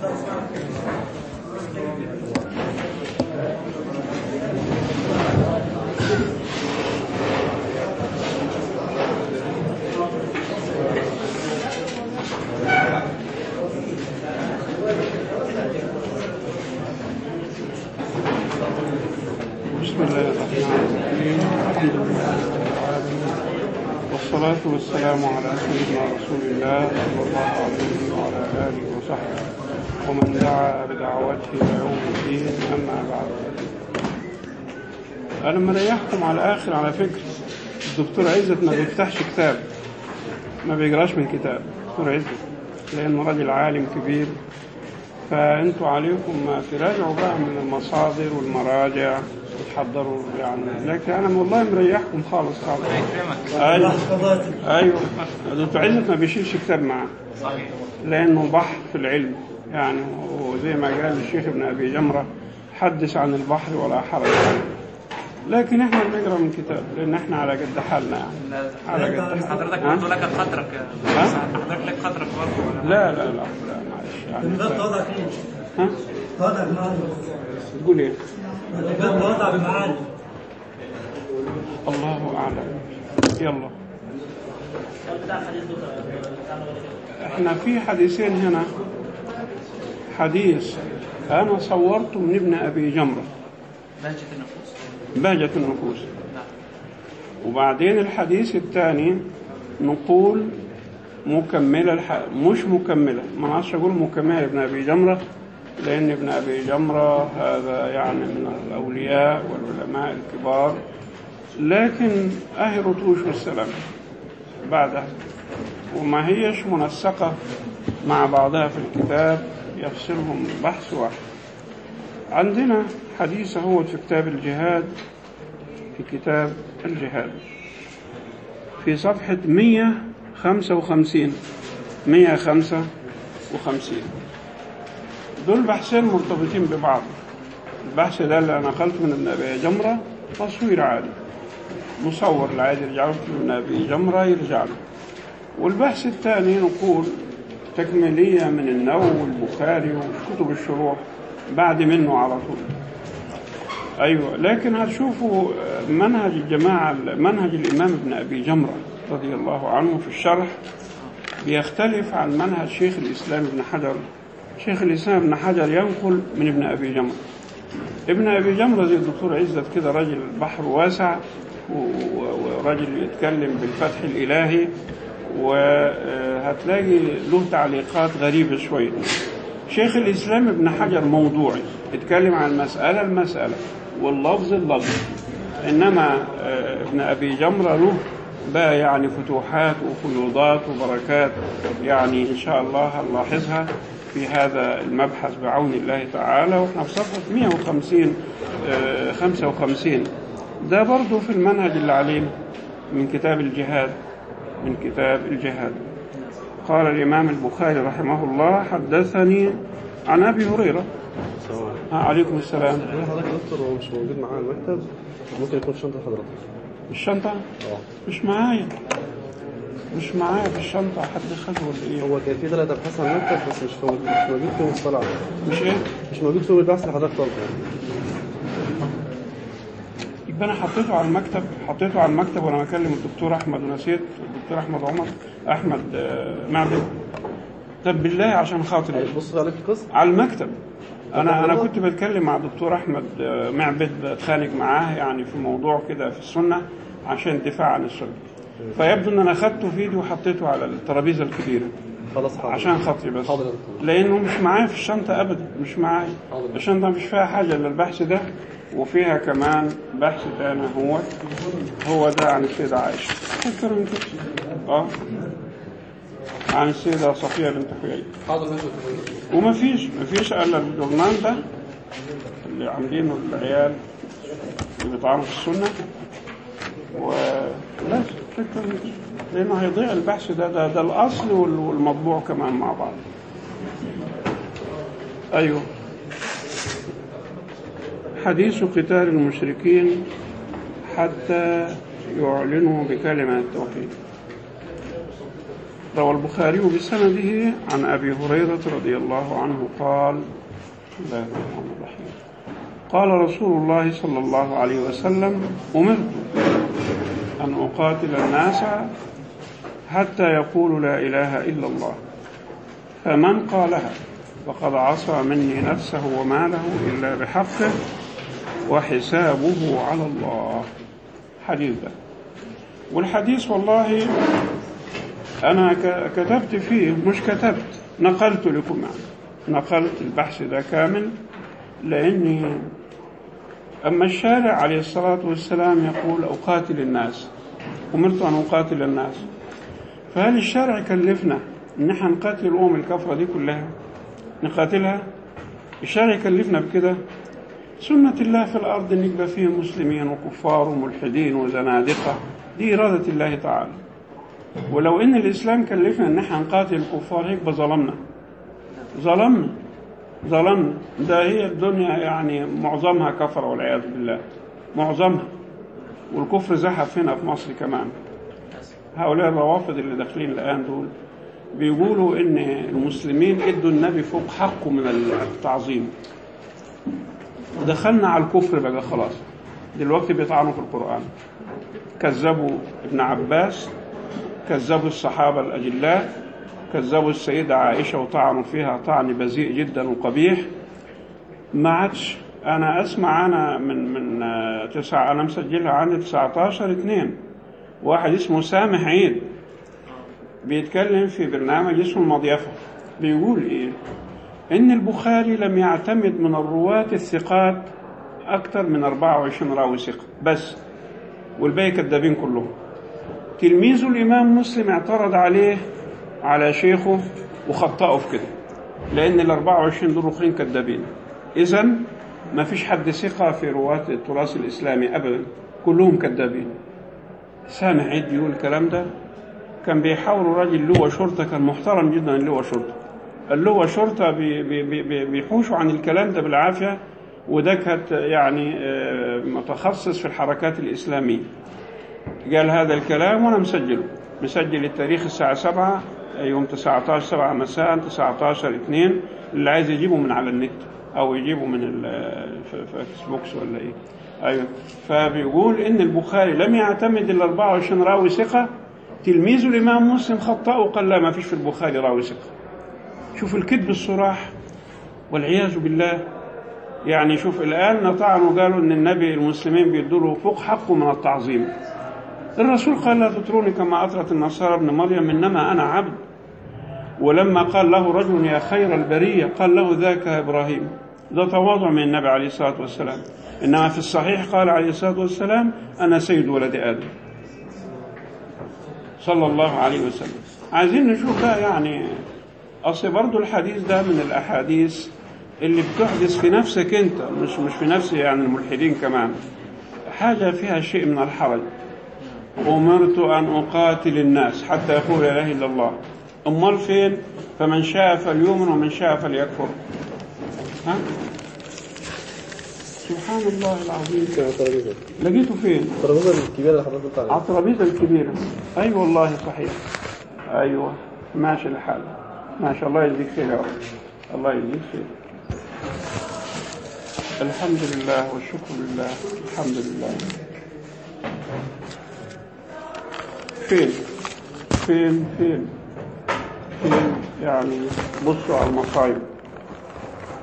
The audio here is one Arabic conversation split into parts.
بسم الله الرحمن الرحيم الحمد لله رب العالمين والصلاة والسلام على سيدنا رسول الله صلى الله عليه وعلى آله وصحبه. ومن دعا بدعوته يوم الدين أما بعد. أنا مريحكم على الآخر على فكرة الدكتور عزت ما بيفتحش كتاب ما بيقراش من كتاب دكتور عزت لأنه راجل عالم كبير. فأنتوا عليكم ما تراجعوا بقى من المصادر والمراجع وتحضروا يعني. لكن أنا والله مريحكم خالص خالص. أيوه. أيوه. دكتور عزت ما بيشيلش كتاب معاه صحيح. لأنه بحر في العلم. يعني وزي ما قال الشيخ ابن أبي جمرة حدث عن البحر ولا حرج. لكن إحنا بنقرأ من كتاب لأن إحنا على قد حالنا يعني. على قد حضرتك؟ برضه لك خاطرك ها؟ حضرتك لك خاطرك برضه لا لا لا لا معلش. يعني إيه؟ ها؟ وضعك معانا تقول إيه؟ الباب وضعك معانا الله أعلم. يلا. إحنا في حديثين هنا. حديث. أنا صورته من ابن أبي جمرة. بهجة النفوس؟ بهجة النفوس. نعم. وبعدين الحديث الثاني نقول مكملة الح... مش مكملة. ما نعرفش أقول مكملة ابن أبي جمرة لأن ابن أبي جمرة هذا يعني من الأولياء والعلماء الكبار. لكن أهي رتوش والسلام بعدها. وما هيش منسقة مع بعضها في الكتاب. يفصلهم بحث واحد. عندنا حديث هو في كتاب الجهاد في كتاب الجهاد. في صفحة 155 155 دول بحثين مرتبطين ببعض. البحث ده اللي نقلته من ابن أبي جمرة تصوير عادي. مصور العادي يرجع له. من أبي جمرة يرجع له. والبحث الثاني نقول تكميلية من النووي والبخاري وكتب الشروح بعد منه على طول. أيوه لكن هتشوفوا منهج الجماعة منهج الإمام ابن أبي جمرة رضي الله عنه في الشرح بيختلف عن منهج شيخ الإسلام ابن حجر. شيخ الإسلام ابن حجر ينقل من ابن أبي جمرة. ابن أبي جمرة زي الدكتور عزت كده راجل بحر واسع وراجل يتكلم بالفتح الإلهي. وهتلاقي له تعليقات غريبة شوية شيخ الإسلام ابن حجر موضوعي يتكلم عن مسألة المسألة واللفظ اللفظ. إنما آه، ابن أبي جمرة له بقى يعني فتوحات وفيوضات وبركات يعني إن شاء الله هنلاحظها في هذا المبحث بعون الله تعالى. وإحنا في صفحة 150 آه، 55 ده برضه في المنهج اللي عليه من كتاب الجهاد. من كتاب الجهاد. قال الإمام البخاري رحمه الله حدثني عن أبي هريرة. آه عليكم السلام. حضرتك دكتور هو مش موجود معايا المكتب ممكن يكون في شنطه حضرتك الشنطة؟ آه مش معايا. مش معايا في الشنطة. حد خده ولا إيه؟ هو كان في ثلاث ابحاث على المكتب بس مش موجود مش موجود فيهم الصلاه مش إيه؟ مش موجود فيهم البحث اللي حضرتك طالبه يبقى أنا حطيته على المكتب حطيته على المكتب وأنا بكلم الدكتور أحمد ونسيت الدكتور أحمد عمر أحمد آه، معبد طب بالله عشان خاطري. بص عليك القسم على المكتب. أنا أنا كنت بتكلم مع دكتور أحمد آه، معبد بتخانق معاه يعني في موضوع كده في السنة عشان الدفاع عن السنة. فيبدو إن أنا اخدته في ايدي وحطيته على الترابيزة الكبيرة. خلاص حاضر. عشان خاطري بس. حاضر. لأنه مش معايا في الشنطة ابدا مش معايا. الشنطة مش فيها حاجة إلا البحث ده. وفيها كمان بحث تاني هو هو ده عن السيدة عائشة. أكثر من كده آه. عن السيدة صفية بنت حيي. وما فيش ما فيش إلا الجورنال ده اللي عاملينه العيال اللي بيطعنوا في السنة. وبس شكرا لأنه هيضيع البحث ده ده, ده الأصل وال- والمطبوع كمان مع بعض. أيوه. حديث قتال المشركين حتى يعلنوا بكلمة التوحيد. روى البخاري بسنده عن أبي هريرة رضي الله عنه قال الله الرحمن الرحيم. قال رسول الله صلى الله عليه وسلم أمرت أن أقاتل الناس حتى يقولوا لا إله إلا الله. فمن قالها فقد عصى مني نفسه وماله إلا بحقه. وحسابه على الله. حديث ده. والحديث والله أنا كتبت فيه مش كتبت نقلت لكم. يعني نقلت البحث ده كامل لأني أما الشارع عليه الصلاة والسلام يقول أقاتل الناس أمرت أن أقاتل الناس فهل الشرع كلفنا إن إحنا نقاتل الأمم الكفرة دي كلها؟ نقاتلها؟ الشرع يكلفنا بكده؟ سنة الله في الأرض إن يبقى فيه مسلمين وكفار وملحدين وزنادقة دي إرادة الله تعالى. ولو إن الإسلام كلفنا إن إحنا نقاتل الكفار هيك ظلمنا. ظلمنا. ظلمنا. ده هي الدنيا يعني معظمها كفر والعياذ بالله. معظمها. والكفر زحف هنا في مصر كمان. هؤلاء الروافض اللي داخلين الآن دول بيقولوا إن المسلمين إدوا النبي فوق حقه من التعظيم. ودخلنا على الكفر بقى خلاص. دلوقتي بيطعنوا في القرآن. كذبوا ابن عباس كذبوا الصحابة الأجلاء كذبوا السيدة عائشة وطعنوا فيها طعن بذيء جدا وقبيح. ما عادش. أنا أسمع أنا من من آه، تسعة أنا مسجلها عندي 19 اتنين. واحد اسمه سامح عيد. بيتكلم في برنامج اسمه المضيفة بيقول إيه؟ إن البخاري لم يعتمد من الرواة الثقات أكثر من 24 راوي ثقة. بس. والباقي كذابين كلهم. تلميذه الإمام مسلم اعترض عليه على شيخه وخطأه في كده. لأن ال 24 دول أخرين كذابين إذا ما فيش حد ثقة في رواة التراث الإسلامي أبدا. كلهم كذابين سامع يقول الكلام ده. كان بيحاولوا راجل لواء شرطة كان محترم جدا اللواء شرطة. اللواء شرطة بي- بي- بي- بي- بيحوشوا عن الكلام ده بالعافية وده كانت يعني آه، متخصص في الحركات الإسلامية. قال هذا الكلام وأنا مسجله. مسجل التاريخ الساعة 7 يوم 19 7 مساء 19 2 اللي عايز يجيبه من على النت أو يجيبه من في في فيسبوكس ولا إيه. أيوه. فبيقول إن البخاري لم يعتمد ال 24 راوي ثقة. تلميذ الإمام مسلم خطأه وقال لا ما فيش في البخاري راوي ثقة. شوف الكذب الصراح والعياذ بالله. يعني شوف الآن نطعنوا وقالوا إن النبي المسلمين بيدوا له فوق حقه من التعظيم. الرسول قال لا تطروني كما أطرت النصارى ابن مريم إنما أنا عبد. ولما قال له رجل يا خير البرية قال له ذاك إبراهيم. ده تواضع من النبي عليه الصلاة والسلام. إنما في الصحيح قال عليه الصلاة والسلام أنا سيد ولد آدم. صلى الله عليه وسلم. عايزين نشوف بقى يعني أصل برضو الحديث ده من الأحاديث اللي بتحدث في نفسك أنت مش مش في نفس يعني الملحدين كمان. حاجة فيها شيء من الحرج. أمرت أن أقاتل الناس حتى يقول لا إله إلا الله. أمال فين؟ فمن شاء فليؤمن ومن شاء فليكفر. ها؟ سبحان الله العظيم. لقيته فين؟ الترابيزة الكبيرة اللي حضرتك عليها الترابيزة الكبيرة. أي أيوة والله صحيح. أيوة. ماشي الحال. ما شاء الله يجزيك خير يا الله يجزيك خير. الحمد لله والشكر لله. الحمد لله. فين؟ فين؟ فين؟ فين يعني؟ بصوا على المصايب.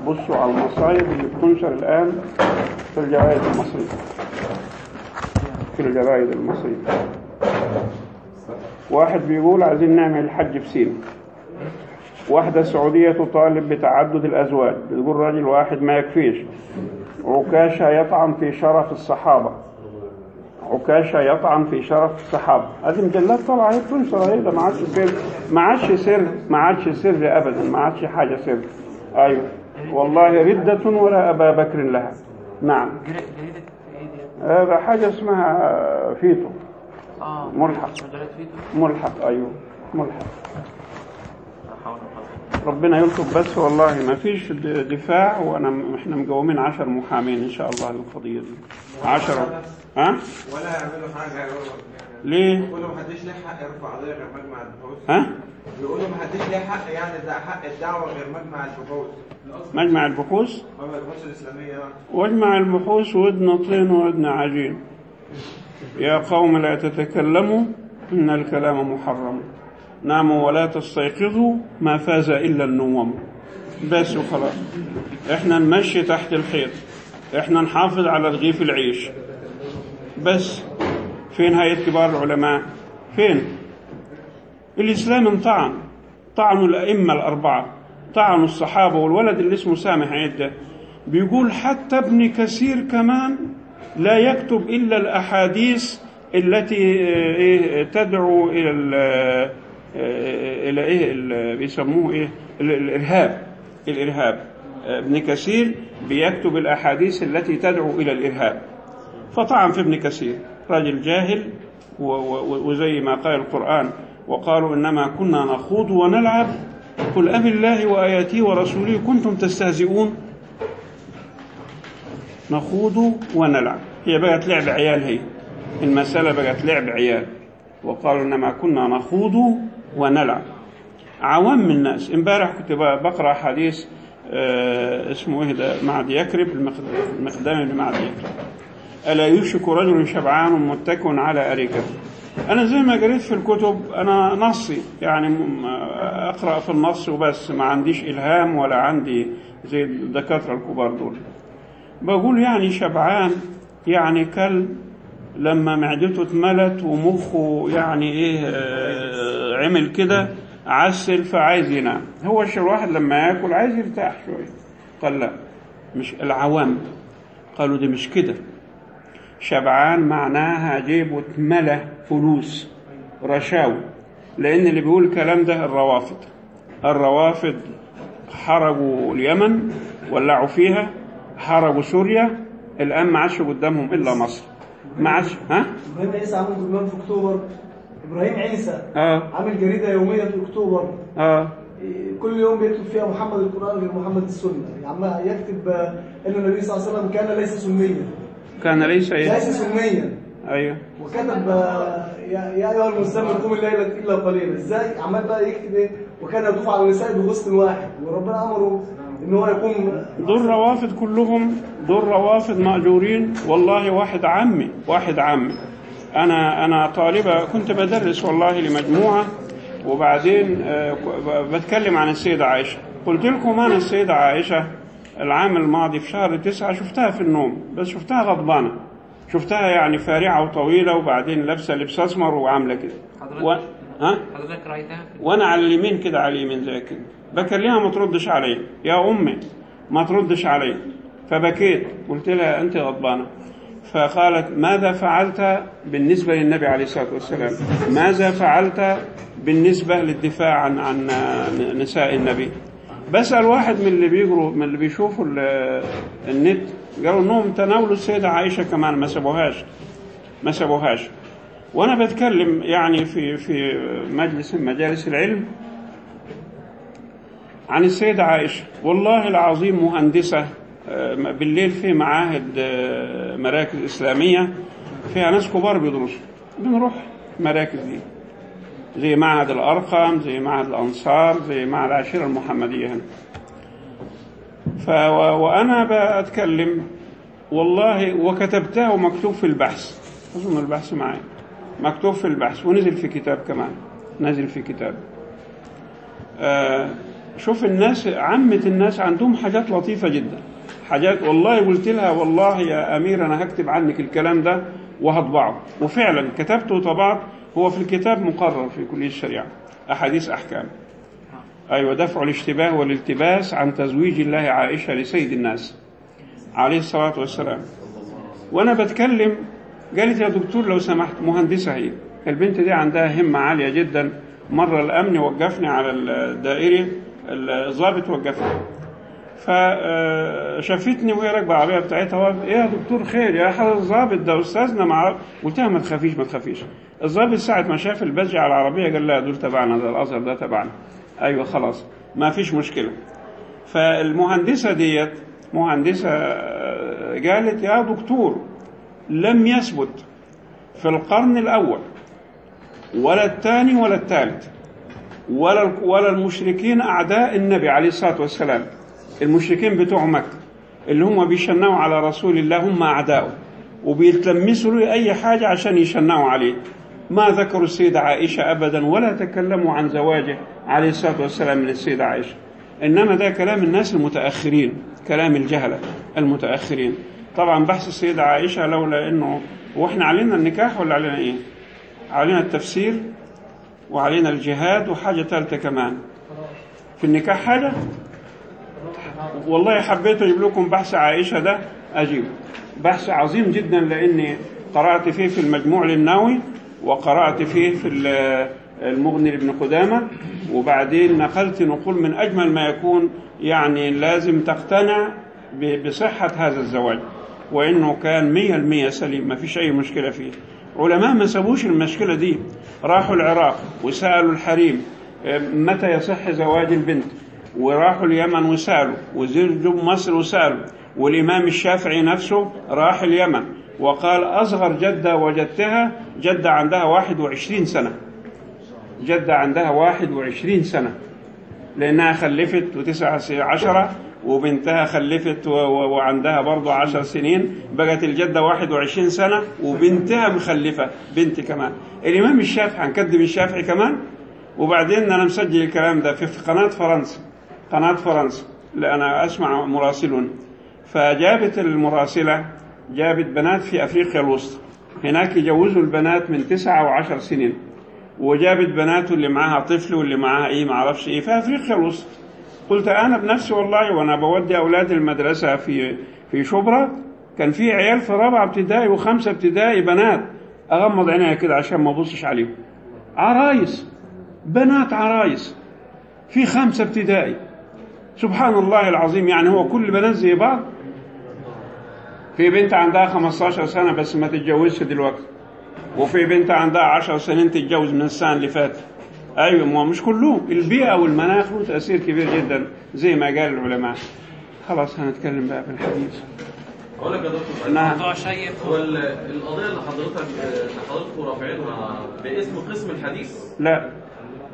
بصوا على المصايب اللي بتنشر الآن في الجرائد المصرية. في الجرائد المصرية. واحد بيقول عايزين نعمل الحج في سينا. واحدة سعودية تطالب بتعدد الأزواج. بتقول راجل واحد ما يكفيش. عكاشة يطعن في شرف الصحابة. عكاشة يطعن في شرف الصحابة. هذه مجلات طبعا هي بتنشر هي ده ما عادش سر. ما عادش سر. ما عادش سر أبدا. ما عادش حاجة سر. أيوه. والله ردة ولا أبا بكر لها. نعم؟ هذا حاجة اسمها فيتو. آه. ملحق. مجلات فيتو. ملحق. أيوه. ملحق لا حول ولا قوة ربنا يلطف بس والله ما فيش دفاع وأنا إحنا مقومين عشر محامين إن شاء الله للقضيه دي عشرة. ها؟ ولا هيعملوا حاجة ليه؟ بيقولوا ما حدش ليه حق يرفع قضيه غير مجمع البحوث ها؟ بيقولوا ما حدش ليه حق يعني ده حق الدعوة غير مجمع البحوث مجمع البحوث؟ مجمع البحوث الإسلامية. واجمع البحوث ودن طين ودن عجين. يا قوم لا تتكلموا إن الكلام محرم. ناموا ولا تستيقظوا ما فاز إلا النوم. بس وخلاص. إحنا نمشي تحت الخيط إحنا نحافظ على رغيف العيش. بس. فين هيئة كبار العلماء؟ فين؟ الإسلام انطعن. طعنوا الأئمة الأربعة. طعنوا الصحابة والولد اللي اسمه سامح ده بيقول حتى ابن كثير كمان لا يكتب إلا الأحاديث التي آه، إيه تدعو إلى إيه ال- بيسموه إيه ال- الإرهاب الإرهاب. آه، ابن كثير بيكتب الأحاديث التي تدعو إلى الإرهاب. فطعن في ابن كثير راجل جاهل وزي ما قال القرآن وقالوا إنما كنا نخوض ونلعب قل أب الله وآياته ورسوله كنتم تستهزئون؟ نخوض ونلعب. هي بقت لعب عيال هي. المسألة بقت لعب عيال. وقالوا إنما كنا نخوض ونلعب عوام الناس. امبارح كنت بقرأ حديث آه، اسمه إيه ده؟ معد يكرب المخدام اللي معد يكرب. ألا يوشك رجل شبعان متكئ على أريكته أنا زي ما قريت في الكتب أنا نصي يعني أقرأ في النص وبس. ما عنديش إلهام ولا عندي زي الدكاترة الكبار دول. بقول يعني شبعان يعني كلب لما معدته اتملت ومخه يعني إيه آه، عمل كده عسل فعايز ينام. هو الواحد لما ياكل عايز يرتاح شوية. قال لا مش العوام. قالوا دي مش كده. شبعان معناها جيبه اتملى فلوس رشاوي لأن اللي بيقول الكلام ده الروافض الروافض حرقوا اليمن ولعوا فيها حرقوا سوريا. الآن ما عادش قدامهم إلا مصر. ما عادش ها؟ برنامج في أكتوبر. إبراهيم عيسى. آه. عامل جريدة يومية في أكتوبر. آه. كل يوم بيكتب فيها محمد القرآن غير محمد السنة. يعني عم يكتب إن النبي صلى الله عليه وسلم كان ليس سنيا. كان ليس إيه؟ ليس سنيا. أيوه. وكتب يا أيها المزمل قم الليل إلا قليلا. إزاي؟ عمال بقى يكتب إيه؟ وكان يطوف على النساء بغسل واحد. وربنا أمره إن هو يقوم دول روافض كلهم دول روافض مأجورين. والله واحد عمي واحد عمي. أنا أنا طالبة كنت بدرس والله لمجموعة وبعدين آه، بتكلم عن السيدة عائشة. قلت لكم أنا السيدة عائشة العام الماضي في شهر تسعة شفتها في النوم بس شفتها غضبانة. شفتها يعني فارعة وطويلة وبعدين لابسة لبس أسمر وعاملة كده. و... ها؟ حضرتك رأيتها؟ في وأنا على اليمين كده على اليمين زي كده. بكلمها ما تردش علي. يا أمي ما تردش علي. فبكيت. قلت لها أنت غضبانة. فقالت ماذا فعلت بالنسبة للنبي عليه الصلاة والسلام؟ ماذا فعلت بالنسبة للدفاع عن عن نساء النبي؟ بسأل واحد من اللي بيجروا من اللي بيشوفوا ال- النت قالوا إنهم تناولوا السيدة عائشة كمان ما سابوهاش ما سابوهاش. وأنا بتكلم يعني في في مجلس مجالس العلم عن السيدة عائشة. والله العظيم مهندسة بالليل في معاهد آه، مراكز إسلامية فيها ناس كبار بيدرسوا. بنروح مراكز دي. زي معهد الأرقم زي معهد الأنصار زي معهد العشيرة المحمدية هنا. ف وأنا بتكلم والله وكتبته مكتوب في البحث. أظن البحث معي مكتوب في البحث ونزل في كتاب كمان. نزل في كتاب. آه شوف الناس عامة الناس عندهم حاجات لطيفة جدا. حاجات والله قلت لها والله يا أمير أنا هكتب عنك الكلام ده وهطبعه وفعلا كتبته وطبعت هو في الكتاب مقرر في كلية الشريعة. أحاديث أحكام. أيوة دفع الاشتباه والالتباس عن تزويج الله عائشة لسيد الناس عليه الصلاة والسلام. وأنا بتكلم قالت يا دكتور لو سمحت مهندسة هي. البنت دي عندها همة عالية جدا. مرة الأمن وقفني على الدائري الضابط وقفني فشافتني وهي راكبة العربية بتاعتها إيه يا دكتور خير يا حضرتك الضابط ده استاذنا مع قلت لها ما تخافيش ما تخافيش. الضابط ساعة ما شاف البدج على العربية قال لا دول تبعنا ده الأزهر ده تبعنا. أيوه خلاص ما فيش مشكلة. فالمهندسة ديت مهندسة آه، قالت يا دكتور لم يثبت في القرن الأول ولا الثاني ولا الثالث ولا ولا المشركين أعداء النبي عليه الصلاة والسلام. المشركين بتوع مكة اللي هم بيشنعوا على رسول الله هم أعداؤه وبيتلمسوا له أي حاجة عشان يشنعوا عليه. ما ذكروا السيدة عائشة أبدا ولا تكلموا عن زواجه عليه الصلاة والسلام من السيدة عائشة. إنما ده كلام الناس المتأخرين كلام الجهلة المتأخرين. طبعا بحث السيدة عائشة لولا إنه وإحنا علينا النكاح ولا علينا إيه؟ علينا التفسير وعلينا الجهاد وحاجة ثالثة كمان. في النكاح حاجة؟ والله حبيت أجيب لكم بحث عائشة ده أجيب. بحث عظيم جدا لأني قرأت فيه في المجموع للناوي وقرأت فيه في ال- المغني لابن قدامة وبعدين نقلت نقول من أجمل ما يكون يعني لازم تقتنع ب- بصحة هذا الزواج وإنه كان مية المية سليم ما فيش أي مشكلة فيه. علماء ما سابوش المشكلة دي راحوا العراق وسألوا الحريم آه، متى يصح زواج البنت؟ وراحوا اليمن وسألوا وزرجوا مصر وسألوا والإمام الشافعي نفسه راح اليمن وقال أصغر جدة وجدتها جدة عندها 21 سنة. جدة عندها 21 سنة. لأنها خلفت وتسعة عشرة وبنتها خلفت وعندها برضو عشر سنين بقت الجدة 21 سنة وبنتها مخلفة بنت كمان. الإمام الشافعي هنكذب الشافعي كمان؟ وبعدين أنا مسجل الكلام ده في قناة فرنسا. قناة فرنسا لا أنا أسمع مراسلون. فجابت المراسلة جابت بنات في أفريقيا الوسطى. هناك يجوزوا البنات من تسعة وعشر سنين وجابت بناته اللي معاها طفل واللي معاها إيه ما أعرفش إيه في أفريقيا الوسطى. قلت أنا بنفسي والله وأنا بودي اولادي المدرسة في في شبرا. كان في عيال في رابعة ابتدائي وخمسة ابتدائي بنات. أغمض عينيا كده عشان ما أبصش عليهم. عرايس بنات عرايس. في خمسة ابتدائي. سبحان الله العظيم يعني هو كل بنات زي بعض في بنت عندها 15 سنة بس ما تتجوزش دلوقتي وفي بنت عندها 10 سنين تتجوز من السنة اللي فاتت. أيوه ما مش كلهم البيئة والمناخ له تأثير كبير جدا زي ما قال العلماء. خلاص هنتكلم بقى في الحديث. أقول لك يا دكتور نعم. موضوع شيق. هو ال- القضية اللي حضرتك اللي حضرتكم رافعينها باسم قسم الحديث؟ لا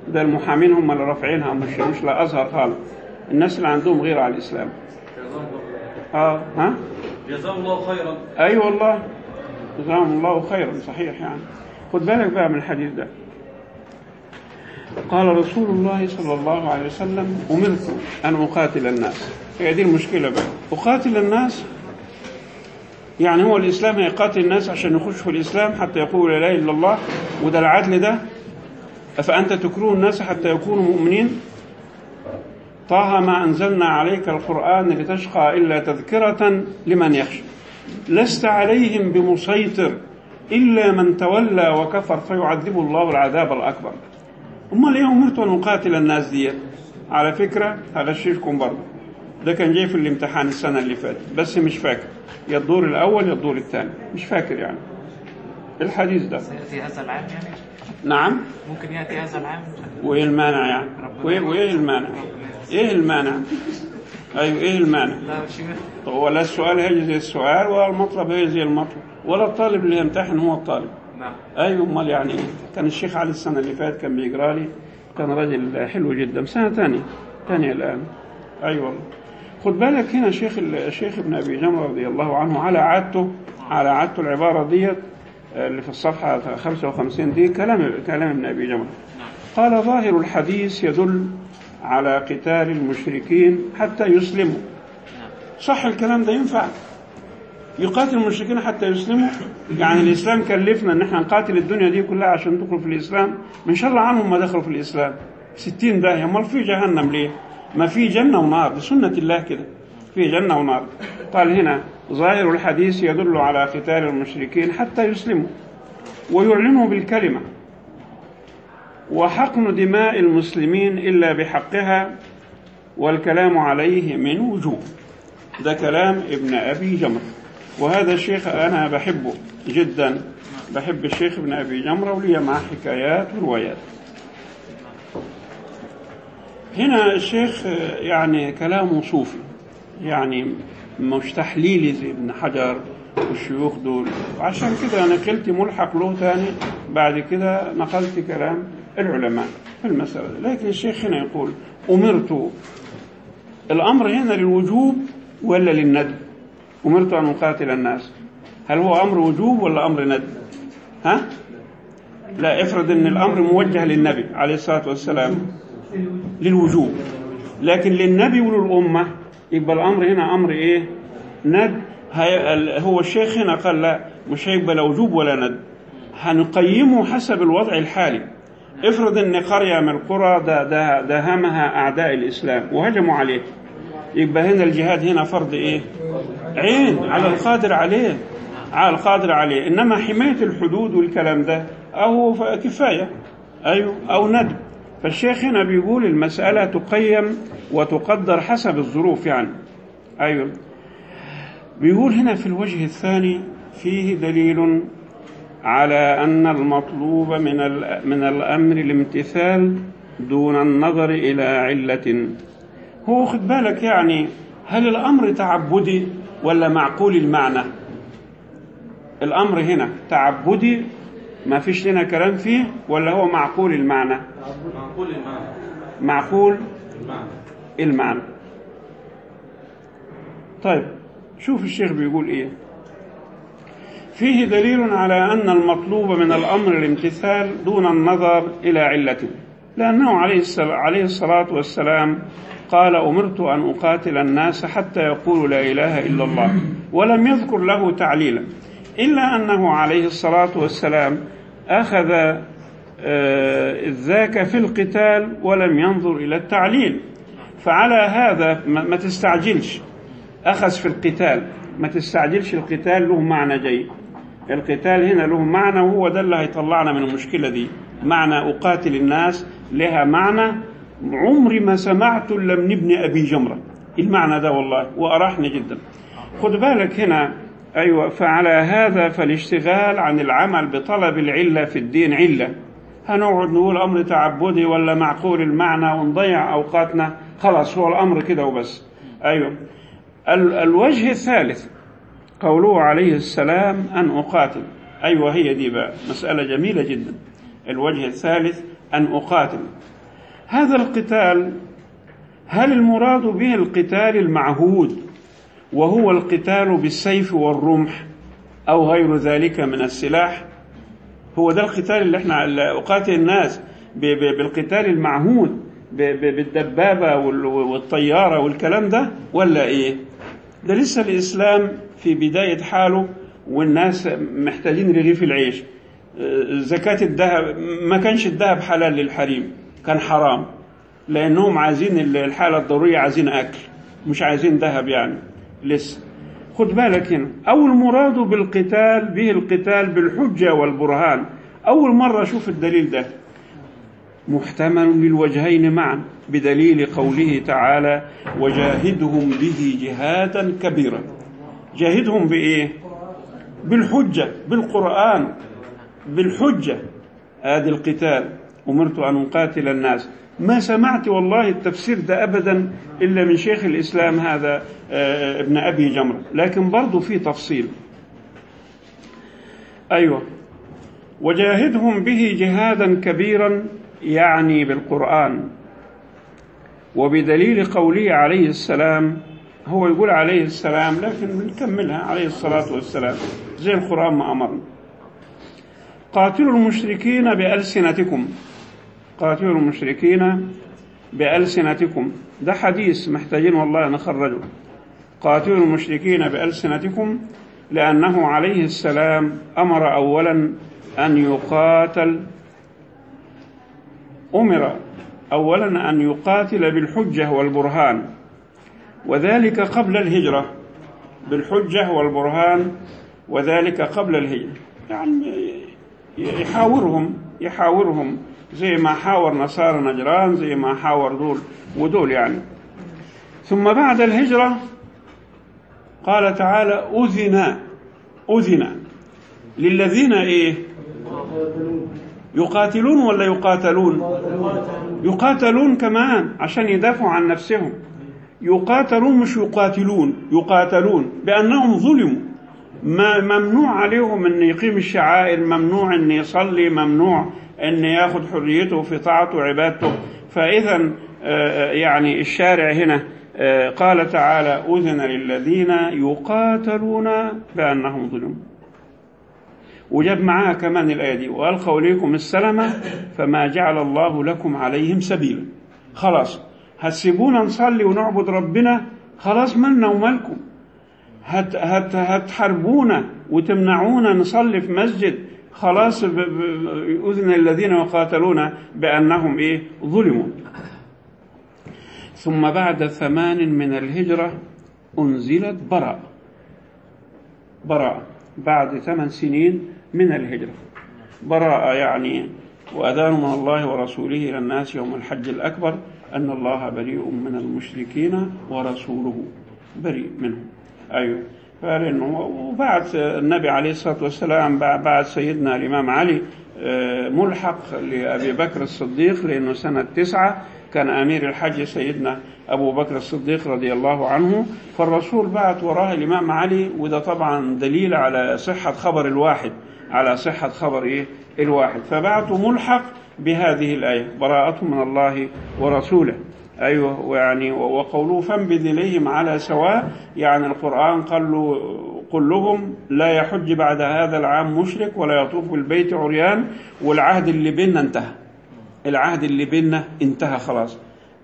ده المحامين هم اللي رافعينها مش مش لا ازهر خالص. الناس اللي عندهم غير على الله آه ها؟ جزاهم الله خيرا. أي أيوة والله. جزاهم الله خيرا صحيح يعني. خد بالك بقى من الحديث ده. قال رسول الله صلى الله عليه وسلم أمرت أن أقاتل الناس. هي دي المشكلة بقى. أقاتل الناس يعني هو الإسلام هيقاتل الناس عشان يخشوا في الإسلام حتى يقولوا لا إله إلا الله وده العدل ده؟ أفأنت تكره الناس حتى يكونوا مؤمنين؟ طه ما أنزلنا عليك القرآن لتشقى إلا تذكرة لمن يخشى. لست عليهم بمسيطر إلا من تولى وكفر فيعذبه الله العذاب الأكبر. أمال إيه أمرت أن أقاتل الناس دي. على فكرة هغششكم برضه ده كان جاي في الامتحان السنة اللي فاتت. بس مش فاكر. يا الدور الأول يا الدور الثاني. مش فاكر يعني. الحديث ده. سيأتي هذا العام يعني؟ نعم. ممكن يأتي هذا العام؟ وإيه المانع يعني؟ وإيه, وإيه المانع؟ إيه المانع؟ أيوة إيه المانع؟ لا شيء ولا السؤال هيجي زي السؤال ولا المطلب هيجي زي المطلب. ولا الطالب اللي يمتحن هو الطالب. نعم. أيوه أمال يعني إيه كان الشيخ علي السنة اللي فاتت كان بيقرأ لي كان راجل حلو جدا. سنة ثانية ثانية الآن. أيوه. والله خد بالك هنا شيخ الشيخ ابن أبي جمرة رضي الله عنه على عادته على عادته العبارة ديت اللي في الصفحة 55 دي كلام كلام ابن أبي جمرة. قال ظاهر الحديث يدل على قتال المشركين حتى يسلموا. صح الكلام ده ينفع يقاتل المشركين حتى يسلموا؟ يعني الإسلام كلفنا إن إحنا نقاتل الدنيا دي كلها عشان تدخل في الإسلام؟ من شر عنهم ما دخلوا في الإسلام. ستين داهية. أمال في جهنم ليه؟ ما في جنة ونار. بسنه الله كده. في جنة ونار. قال هنا ظاهر الحديث يدل على قتال المشركين حتى يسلموا. ويعلنوا بالكلمة. وحقن دماء المسلمين إلا بحقها والكلام عليه من وجوه. ده كلام ابن أبي جمرة. وهذا الشيخ أنا بحبه جدا. بحب الشيخ ابن أبي جمرة ولي معه حكايات وروايات. هنا الشيخ يعني كلامه صوفي يعني مش تحليلي زي ابن حجر والشيوخ دول. وعشان كده نقلت ملحق له تاني بعد كده نقلت كلام العلماء في المسألة. لكن الشيخ هنا يقول أمرت الأمر هنا للوجوب ولا للندب أمرت أن أقاتل الناس. هل هو أمر وجوب ولا أمر ندب ها؟ لا افرض أن الأمر موجه للنبي عليه الصلاة والسلام للوجوب. لكن للنبي وللأمة يبقى الأمر هنا أمر إيه؟ ند. هو الشيخ هنا قال لا مش هيبقى لا وجوب ولا ند. هنقيمه حسب الوضع الحالي. افرض ان قرية من القرى دا دا داهمها أعداء الإسلام وهجموا عليه. يبقى هنا الجهاد هنا فرض إيه؟ عين على القادر عليه على القادر عليه. إنما حماية الحدود والكلام ده ف- كفاية. أيوه أو ندب. فالشيخ هنا بيقول المسألة تقيم وتقدر حسب الظروف يعني. أيوه. بيقول هنا في الوجه الثاني فيه دليل على أن المطلوب من من الأمر الامتثال دون النظر إلى علة. هو خد بالك يعني هل الأمر تعبدي ولا معقول المعنى؟ الأمر هنا تعبدي ما فيش لنا كلام فيه ولا هو معقول المعنى؟ معقول المعنى. معقول المعنى. المعنى. طيب شوف الشيخ بيقول إيه. فيه دليل على أن المطلوب من الأمر الامتثال دون النظر إلى علته. لأنه عليه الصلاة والسلام قال أمرت أن أقاتل الناس حتى يقولوا لا إله إلا الله ولم يذكر له تعليلا إلا أنه عليه الصلاة والسلام أخذ آه، ذاك في القتال ولم ينظر إلى التعليل. فعلى هذا ما تستعجلش. أخذ في القتال. ما تستعجلش القتال له معنى جيد. القتال هنا له معنى وهو ده اللي هيطلعنا من المشكلة دي. معنى أقاتل الناس لها معنى. عمري ما سمعت إلا من ابن أبي جمرة. المعنى ده والله وأرحني جدا. خد بالك هنا. أيوة فعلى هذا فالاشتغال عن العمل بطلب العلة في الدين علة. هنقعد نقول أمر تعبدي ولا معقول المعنى ونضيع أوقاتنا. خلاص هو الأمر كده وبس. أيوة. ال- الوجه الثالث. قوله عليه السلام أن أقاتل. أيوة هي دي بقى مسألة جميلة جدا. الوجه الثالث أن أقاتل. هذا القتال هل المراد به القتال المعهود وهو القتال بالسيف والرمح أو غير ذلك من السلاح؟ هو ده القتال اللي إحنا أقاتل الناس بالقتال المعهود بالدبابة وال- والطيارة والكلام ده ولا إيه؟ ده لسه الإسلام في بداية حاله والناس محتاجين رغيف العيش. آه، زكاة الذهب ما كانش الذهب حلال للحريم كان حرام لأنهم عايزين ال- الحالة الضرورية عايزين أكل مش عايزين ذهب يعني لسه. خد بالك هنا أو المراد بالقتال به القتال بالحجة والبرهان. أول مرة أشوف الدليل ده. محتمل للوجهين معا بدليل قوله تعالى وجاهدهم به جهادا كبيرا. جاهدهم بإيه؟ بالحجة بالقرآن بالحجة. هذا القتال. أمرت أن أقاتل الناس. ما سمعت والله التفسير ده أبدا إلا من شيخ الإسلام هذا آه، ابن أبي جمرة. لكن برضو في تفصيل. أيوة. وجاهدهم به جهادا كبيرا يعني بالقرآن. وبدليل قوله عليه السلام هو يقول عليه السلام لكن بنكملها عليه الصلاة والسلام. زي القرآن ما أمرنا. قاتلوا المشركين بألسنتكم. قاتلوا المشركين بألسنتكم. ده حديث محتاجين والله نخرجه. قاتلوا المشركين بألسنتكم لأنه عليه السلام أمر أولا أن يقاتل أمر أولا أن يقاتل بالحجة والبرهان. وذلك قبل الهجرة بالحجة والبرهان وذلك قبل الهجرة. يعني يحاورهم يحاورهم زي ما حاور نصارى نجران زي ما حاور دول ودول يعني. ثم بعد الهجرة قال تعالى أذن أذن للذين إيه؟ يقاتلون ولا يقاتلون؟ يقاتلون كمان عشان يدافعوا عن نفسهم. يقاتلون مش يقاتلون يقاتلون بأنهم ظلموا. ما ممنوع عليهم أن يقيم الشعائر ممنوع أن يصلي ممنوع أن ياخذ حريته في طاعته وعبادته. فإذا آه، يعني الشارع هنا آه، قال تعالى أذن للذين يقاتلون بأنهم ظلموا. وجاب معاها كمان الآية دي وألقوا إليكم السلام فما جعل الله لكم عليهم سبيلا. خلاص. هتسيبونا نصلي ونعبد ربنا؟ خلاص مالنا ومالكم. هت هت هتحاربونا وتمنعونا نصلي في مسجد. خلاص أذن الذين يقاتلون بأنهم إيه؟ ظلموا. ثم بعد ثمان من الهجرة أنزلت براءة. براءة بعد ثمان سنين من الهجرة. براءة يعني وأذان من الله ورسوله إلى الناس يوم الحج الأكبر. أن الله بريء من المشركين ورسوله. بريء منهم. أيوه. فلأنه وبعد النبي عليه الصلاة والسلام بعد بعد سيدنا الإمام علي آه، ملحق لأبي بكر الصديق لأنه سنة تسعة كان أمير الحج سيدنا أبو بكر الصديق رضي الله عنه. فالرسول بعت وراه الإمام علي وده طبعا دليل على صحة خبر الواحد على صحة خبر إيه؟ الواحد. فبعته ملحق بهذه الآية. براءة من الله ورسوله. أيوه ويعني وقوله فانبذ إليهم على سواء. يعني القرآن قال له قل لهم لا يحج بعد هذا العام مشرك ولا يطوف بالبيت عريان والعهد اللي بيننا انتهى. العهد اللي بيننا انتهى خلاص.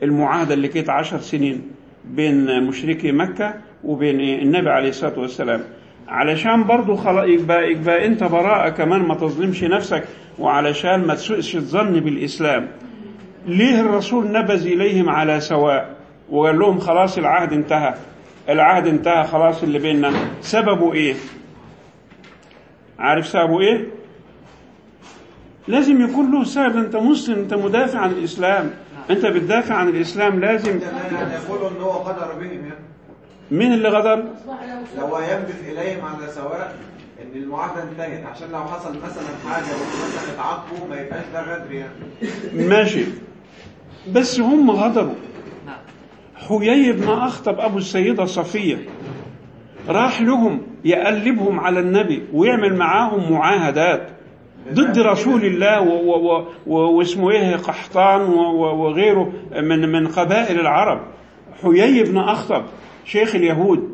المعاهدة اللي كانت عشر سنين بين مشركي مكة وبين؟ النبي عليه الصلاة والسلام. علشان برضو خلاص يبقى, يبقى انت براءة كمان ما تظلمش نفسك وعلشان ما تسوءش الظن بالإسلام. ليه الرسول نبذ إليهم على سواء؟ وقال لهم خلاص العهد انتهى. العهد انتهى خلاص اللي بيننا. سببه إيه؟ عارف سببه إيه؟ لازم يكون له سبب. أنت مسلم أنت مدافع عن الإسلام. أنت بتدافع عن الإسلام لازم يقولوا إن هو قدر بهم يعني. مين اللي غدر؟ لو ينبذ إليهم على سواء إن المعاهده انتهت. عشان لو حصل مثلا حاجة مثلا اتعاقبوا ما يبقاش ده غدر يعني. ماشي. بس هم غدروا. حيي بن أخطب أبو السيدة صفية راح لهم يقلبهم على النبي ويعمل معاهم معاهدات ضد رسول الله واسمه إيه؟ قحطان وغيره من من قبائل العرب. حيي بن أخطب شيخ اليهود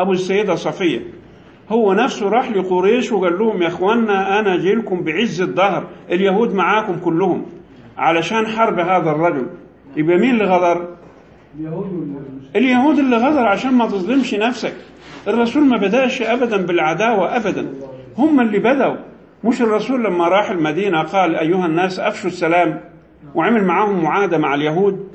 أبو السيدة صفية هو نفسه راح لقريش وقال لهم يا اخوانا أنا جاي لكم بعز الظهر اليهود معاكم كلهم علشان حرب هذا الرجل. يبقى مين اللي غدر؟ اليهود اللي غدر عشان ما تظلمش نفسك. الرسول ما بدأش أبدا بالعداوة أبدا. هم اللي بدأوا. مش الرسول لما راح المدينة قال أيها الناس أفشوا السلام. وعمل معاهم معاهدة مع اليهود.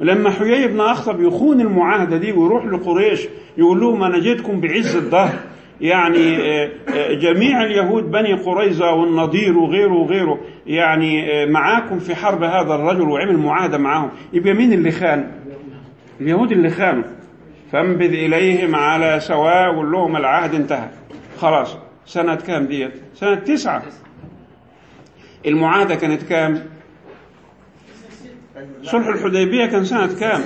لما حيي بن أخطب يخون المعاهدة دي ويروح لقريش يقول لهم أنا جيتكم بعز الظهر يعني آه، آه، جميع اليهود بني قريظة والنضير وغيره وغيره يعني آه، معاكم في حرب هذا الرجل وعمل معاهدة معاهم. يبقى مين اللي خان؟ اليهود اللي خانوا. فانبذ إليهم على سواء وقول لهم العهد انتهى. خلاص. سنة كام ديت؟ سنة تسعة. المعاهدة كانت كام؟ صلح الحديبية كان سنة كام؟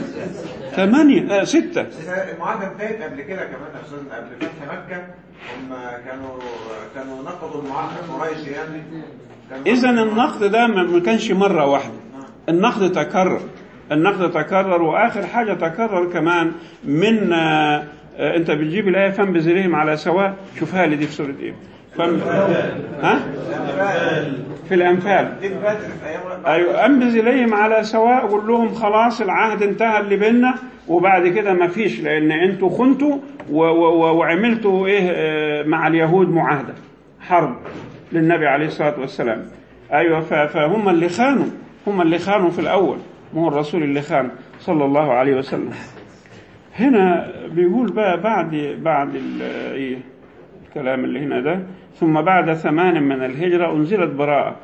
ثمانية آه ستة. المعاهده انتهت قبل كده كمان يا قبل فتح مكة هم كانوا كانوا نقضوا المعاهده قريش يعني. إذا النقد ده ما كانش مرة واحدة. النقد تكرر. النقد تكرر وآخر حاجة تكرر كمان من آه، آه، أنت بتجيب الآية فانبذ إليهم على سواء شوفها لي دي في سورة إيه؟ فانبذ ها؟ في الأنفال. أيوة أنبذ إليهم على سواء قول لهم خلاص العهد انتهى اللي بيننا وبعد كده ما فيش لأن أنتوا خنتوا و- و- وعملتوا إيه آه، مع اليهود معاهدة. حرب للنبي عليه الصلاة والسلام. أيوة ف- فهم اللي خانوا هم اللي خانوا في الأول. مو الرسول اللي خان صلى الله عليه وسلم. هنا بيقول بقى بعد بعد إيه الكلام اللي هنا ده ثم بعد ثمان من الهجرة أنزلت براءة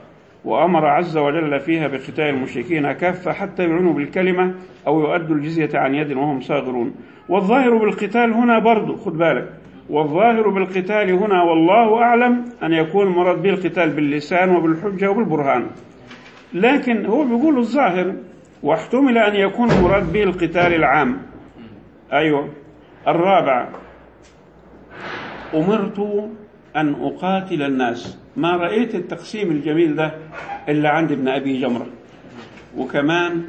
وأمر عز وجل فيها بقتال المشركين كافة حتى يعنوا بالكلمة أو يؤدوا الجزية عن يد وهم صاغرون. والظاهر بالقتال هنا برضو خد بالك. والظاهر بالقتال هنا والله أعلم أن يكون المراد به القتال باللسان وبالحجة وبالبرهان. لكن هو بيقول الظاهر واحتمل أن يكون المراد به القتال العام. أيوة. الرابع أمرت أن أقاتل الناس. ما رأيت التقسيم الجميل ده إلا عند ابن أبي جمرة. وكمان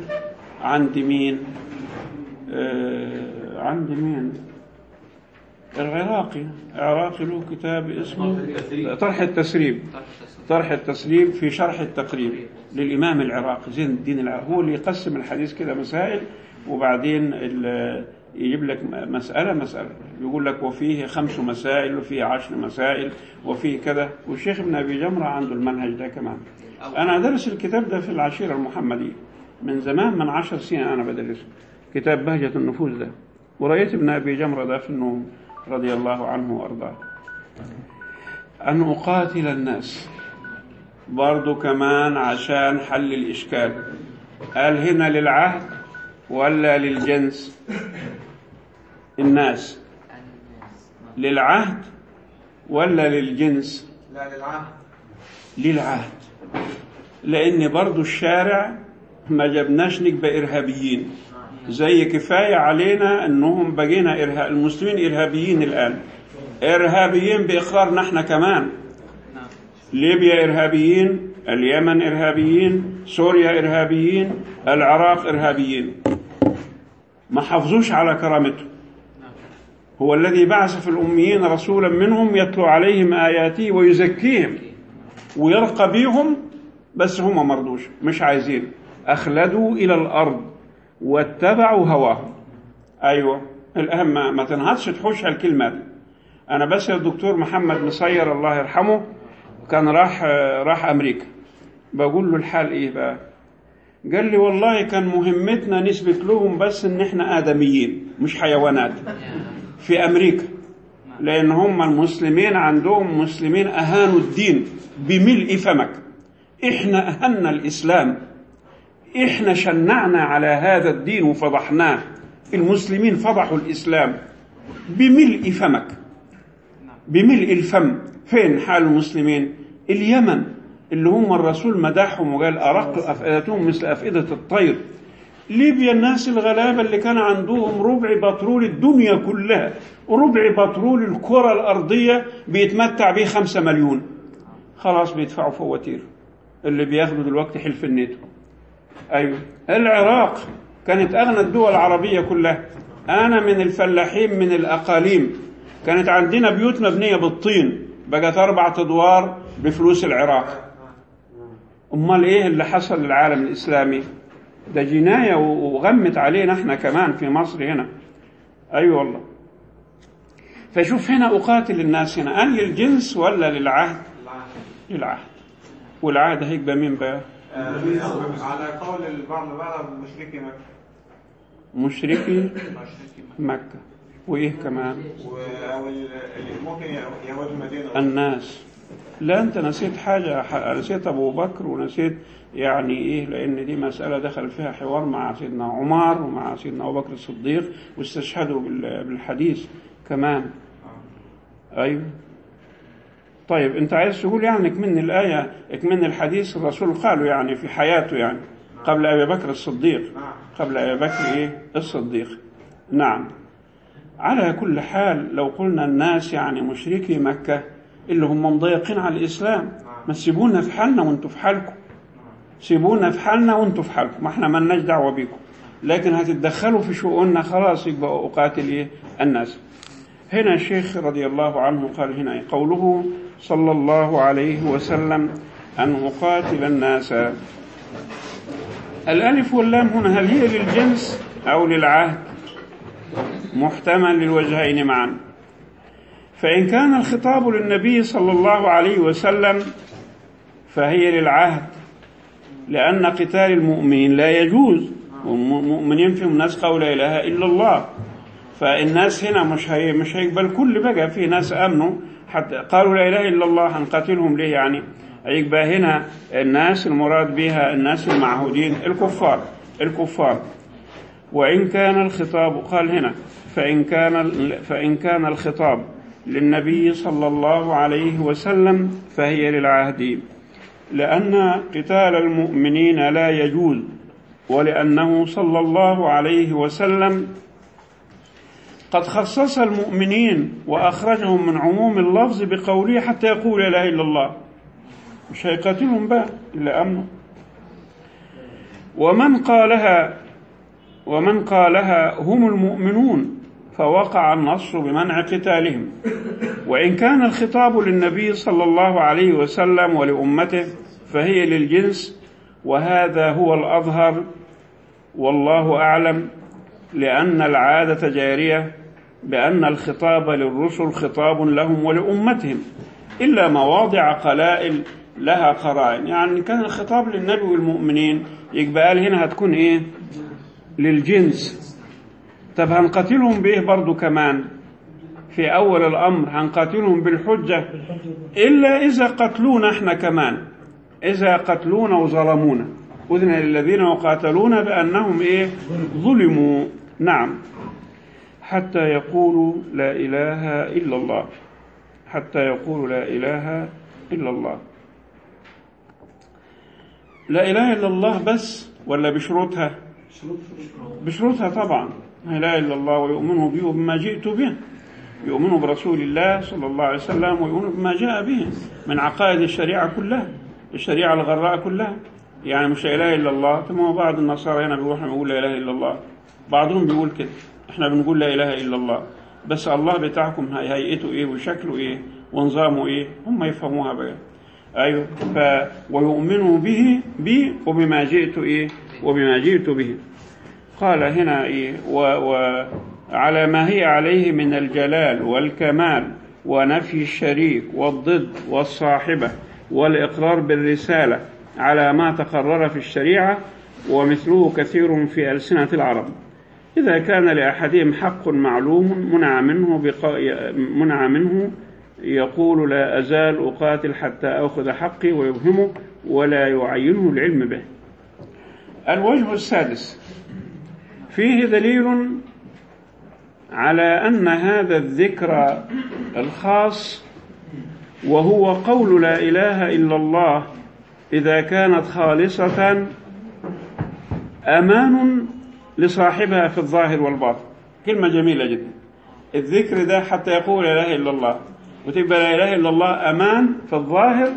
عند مين؟ آه عند مين؟ العراقي. العراقي له كتاب اسمه طرح التسريب. طرح التسريب. في شرح التقريب للإمام العراقي زين الدين العراقي هو اللي يقسم الحديث كده مسائل وبعدين ال- يجيب لك مسألة مسألة. يقول لك وفيه خمس مسائل وفيه عشر مسائل وفيه كذا. والشيخ ابن أبي جمرة عنده المنهج ده كمان. أنا درس الكتاب ده في العشيرة المحمدية. من زمان من عشر سنين أنا بدرسه كتاب بهجة النفوس ده. ورأيت ابن أبي جمرة ده في النوم رضي الله عنه وأرضاه. أن أقاتل الناس برضو كمان عشان حل الإشكال. قال هنا للعهد ولا للجنس؟ الناس للعهد ولا للجنس؟ لا للعهد. للعهد. لأن برضو الشارع ما جبناش نبقى إرهابيين. زي كفاية علينا أنهم بقينا إرهاب المسلمين إرهابيين الآن. إرهابيين بإقرارنا إحنا كمان. ليبيا إرهابيين اليمن إرهابيين سوريا إرهابيين العراق إرهابيين. ما حافظوش على كرامته هو الذي بعث في الأميين رسولا منهم يتلو عليهم آياته ويزكيهم ويرقى بيهم بس هم مرضوش مش عايزين. أخلدوا إلى الأرض واتبعوا هواهم. أيوة الأهم ما, تنهضش تحوش الكلمة دي. أنا بس الدكتور محمد مصير الله يرحمه كان راح راح أمريكا. بقول له الحال إيه بقى؟ قال لي والله كان مهمتنا نثبت لهم بس إن إحنا آدميين مش حيوانات. في أمريكا. لأن هم المسلمين عندهم مسلمين أهانوا الدين بملء فمك. إحنا أهنا الإسلام. إحنا شنعنا على هذا الدين وفضحناه. المسلمين فضحوا الإسلام بملء فمك. بملء الفم. فين حال المسلمين؟ اليمن اللي هم الرسول مدحهم وقال أرق أفئدتهم مثل أفئدة الطير. ليبيا الناس الغلابة اللي كان عندهم ربع بترول الدنيا كلها وربع بترول الكرة الأرضية بيتمتع به خمسة مليون. خلاص بيدفعوا فواتير. اللي بياخدوا دلوقتي حلف الناتو. أيوة. العراق كانت أغنى الدول العربية كلها. أنا من الفلاحين من الأقاليم. كانت عندنا بيوت مبنية بالطين. بقت أربعة أدوار بفلوس العراق. أمال إيه اللي حصل للعالم الإسلامي؟ ده جناية وغمت علينا إحنا كمان في مصر هنا. أي أيوة والله. فشوف هنا أقاتل الناس هنا. أن للجنس ولا للعهد؟ للعهد. والعهد هيبقى مين بقى؟ على قول البعض بقى مشركي مكة. مشركي مكة وإيه كمان؟ الناس. لا أنت نسيت حاجة نسيت أبو بكر ونسيت يعني إيه؟ لأن دي مسألة دخل فيها حوار مع سيدنا عمر ومع سيدنا أبو بكر الصديق واستشهدوا بال- بالحديث كمان. أيوه. طيب أنت عايز تقول يعني كمن الآية كمن الحديث الرسول قاله يعني في حياته يعني قبل أبي بكر الصديق. قبل أبي بكر إيه؟ الصديق. نعم. على كل حال لو قلنا الناس يعني مشركي مكة اللي هم مضيقين على الإسلام ما تسيبونا في حالنا وانتوا في حالكم. سيبونا في حالنا وانتوا في حالكم ما إحنا مالناش دعوة بيكم. لكن هتتدخلوا في شؤوننا خلاص يبقى أقاتل إيه الناس. هنا الشيخ رضي الله عنه قال هنا قوله صلى الله عليه وسلم أن أقاتل الناس. الألف واللام هنا هل هي للجنس أو للعهد؟ محتمل للوجهين معا. فإن كان الخطاب للنبي صلى الله عليه وسلم فهي للعهد. لأن قتال المؤمنين لا يجوز. والمؤمنين فيهم ناس قالوا لا إله إلا الله. فالناس هنا مش هي مش هيقبل كل بقى. في ناس آمنوا حتى قالوا لا إله إلا الله هنقاتلهم ليه يعني؟ يبقى هنا الناس المراد بها الناس المعهودين الكفار الكفار. وإن كان الخطاب قال هنا فإن كان فإن كان الخطاب للنبي صلى الله عليه وسلم فهي للعهد لأن قتال المؤمنين لا يجوز ولأنه صلى الله عليه وسلم قد خصص المؤمنين وأخرجهم من عموم اللفظ بقوله حتى يقول لا إله إلا الله. مش هيقاتلهم بقى إلا أمنوا ومن قالها ومن قالها هم المؤمنون. فوقع النص بمنع قتالهم. وإن كان الخطاب للنبي صلى الله عليه وسلم ولأمته فهي للجنس وهذا هو الأظهر والله أعلم لأن العادة جارية بأن الخطاب للرسل خطاب لهم ولأمتهم إلا مواضع قلائل لها قرائن. يعني كان الخطاب للنبي والمؤمنين يبقى هنا هتكون إيه؟ للجنس. طب هنقاتلهم بإيه برضو كمان. في أول الأمر هنقاتلهم بالحجة إلا إذا قتلونا إحنا كمان. إذا قتلونا وظلمونا. أذن للذين يقاتلون بأنهم إيه؟ ظلموا. نعم. حتى يقولوا لا إله إلا الله. حتى يقولوا لا إله إلا الله. لا إله إلا الله بس ولا بشروطها؟ بشروطها طبعا. لا إله إلا الله ويؤمنوا به وبما جئت به. يؤمنوا برسول الله صلى الله عليه وسلم ويؤمنوا بما جاء به. من عقائد الشريعة كلها الشريعة الغراء كلها. يعني مش لا إله إلا الله. ثم بعض النصارى هنا بيروح يقول لا إله إلا الله. بعضهم بيقول كده. إحنا بنقول لا إله إلا الله. بس الله بتاعكم هي- هيئته إيه وشكله إيه ونظامه إيه هم يفهموها بقى. أيوه. ف ويؤمنوا به بي وبما جئت إيه وبما جئت به. قال هنا إيه و وعلى ما هي عليه من الجلال والكمال ونفي الشريك والضد والصاحبة والإقرار بالرسالة على ما تقرر في الشريعة ومثله كثير في ألسنة العرب. إذا كان لأحدهم حق معلوم منع منه بق... منع منه يقول لا أزال أقاتل حتى أخذ حقي ويوهمه ولا يعينه العلم به. الوجه السادس فيه دليل على أن هذا الذكر الخاص وهو قول لا إله إلا الله إذا كانت خالصة أمان لصاحبها في الظاهر والباطن. كلمة جميلة جدا. الذكر ده حتى يقول لا إله إلا الله. وتبقى لا إله إلا الله أمان في الظاهر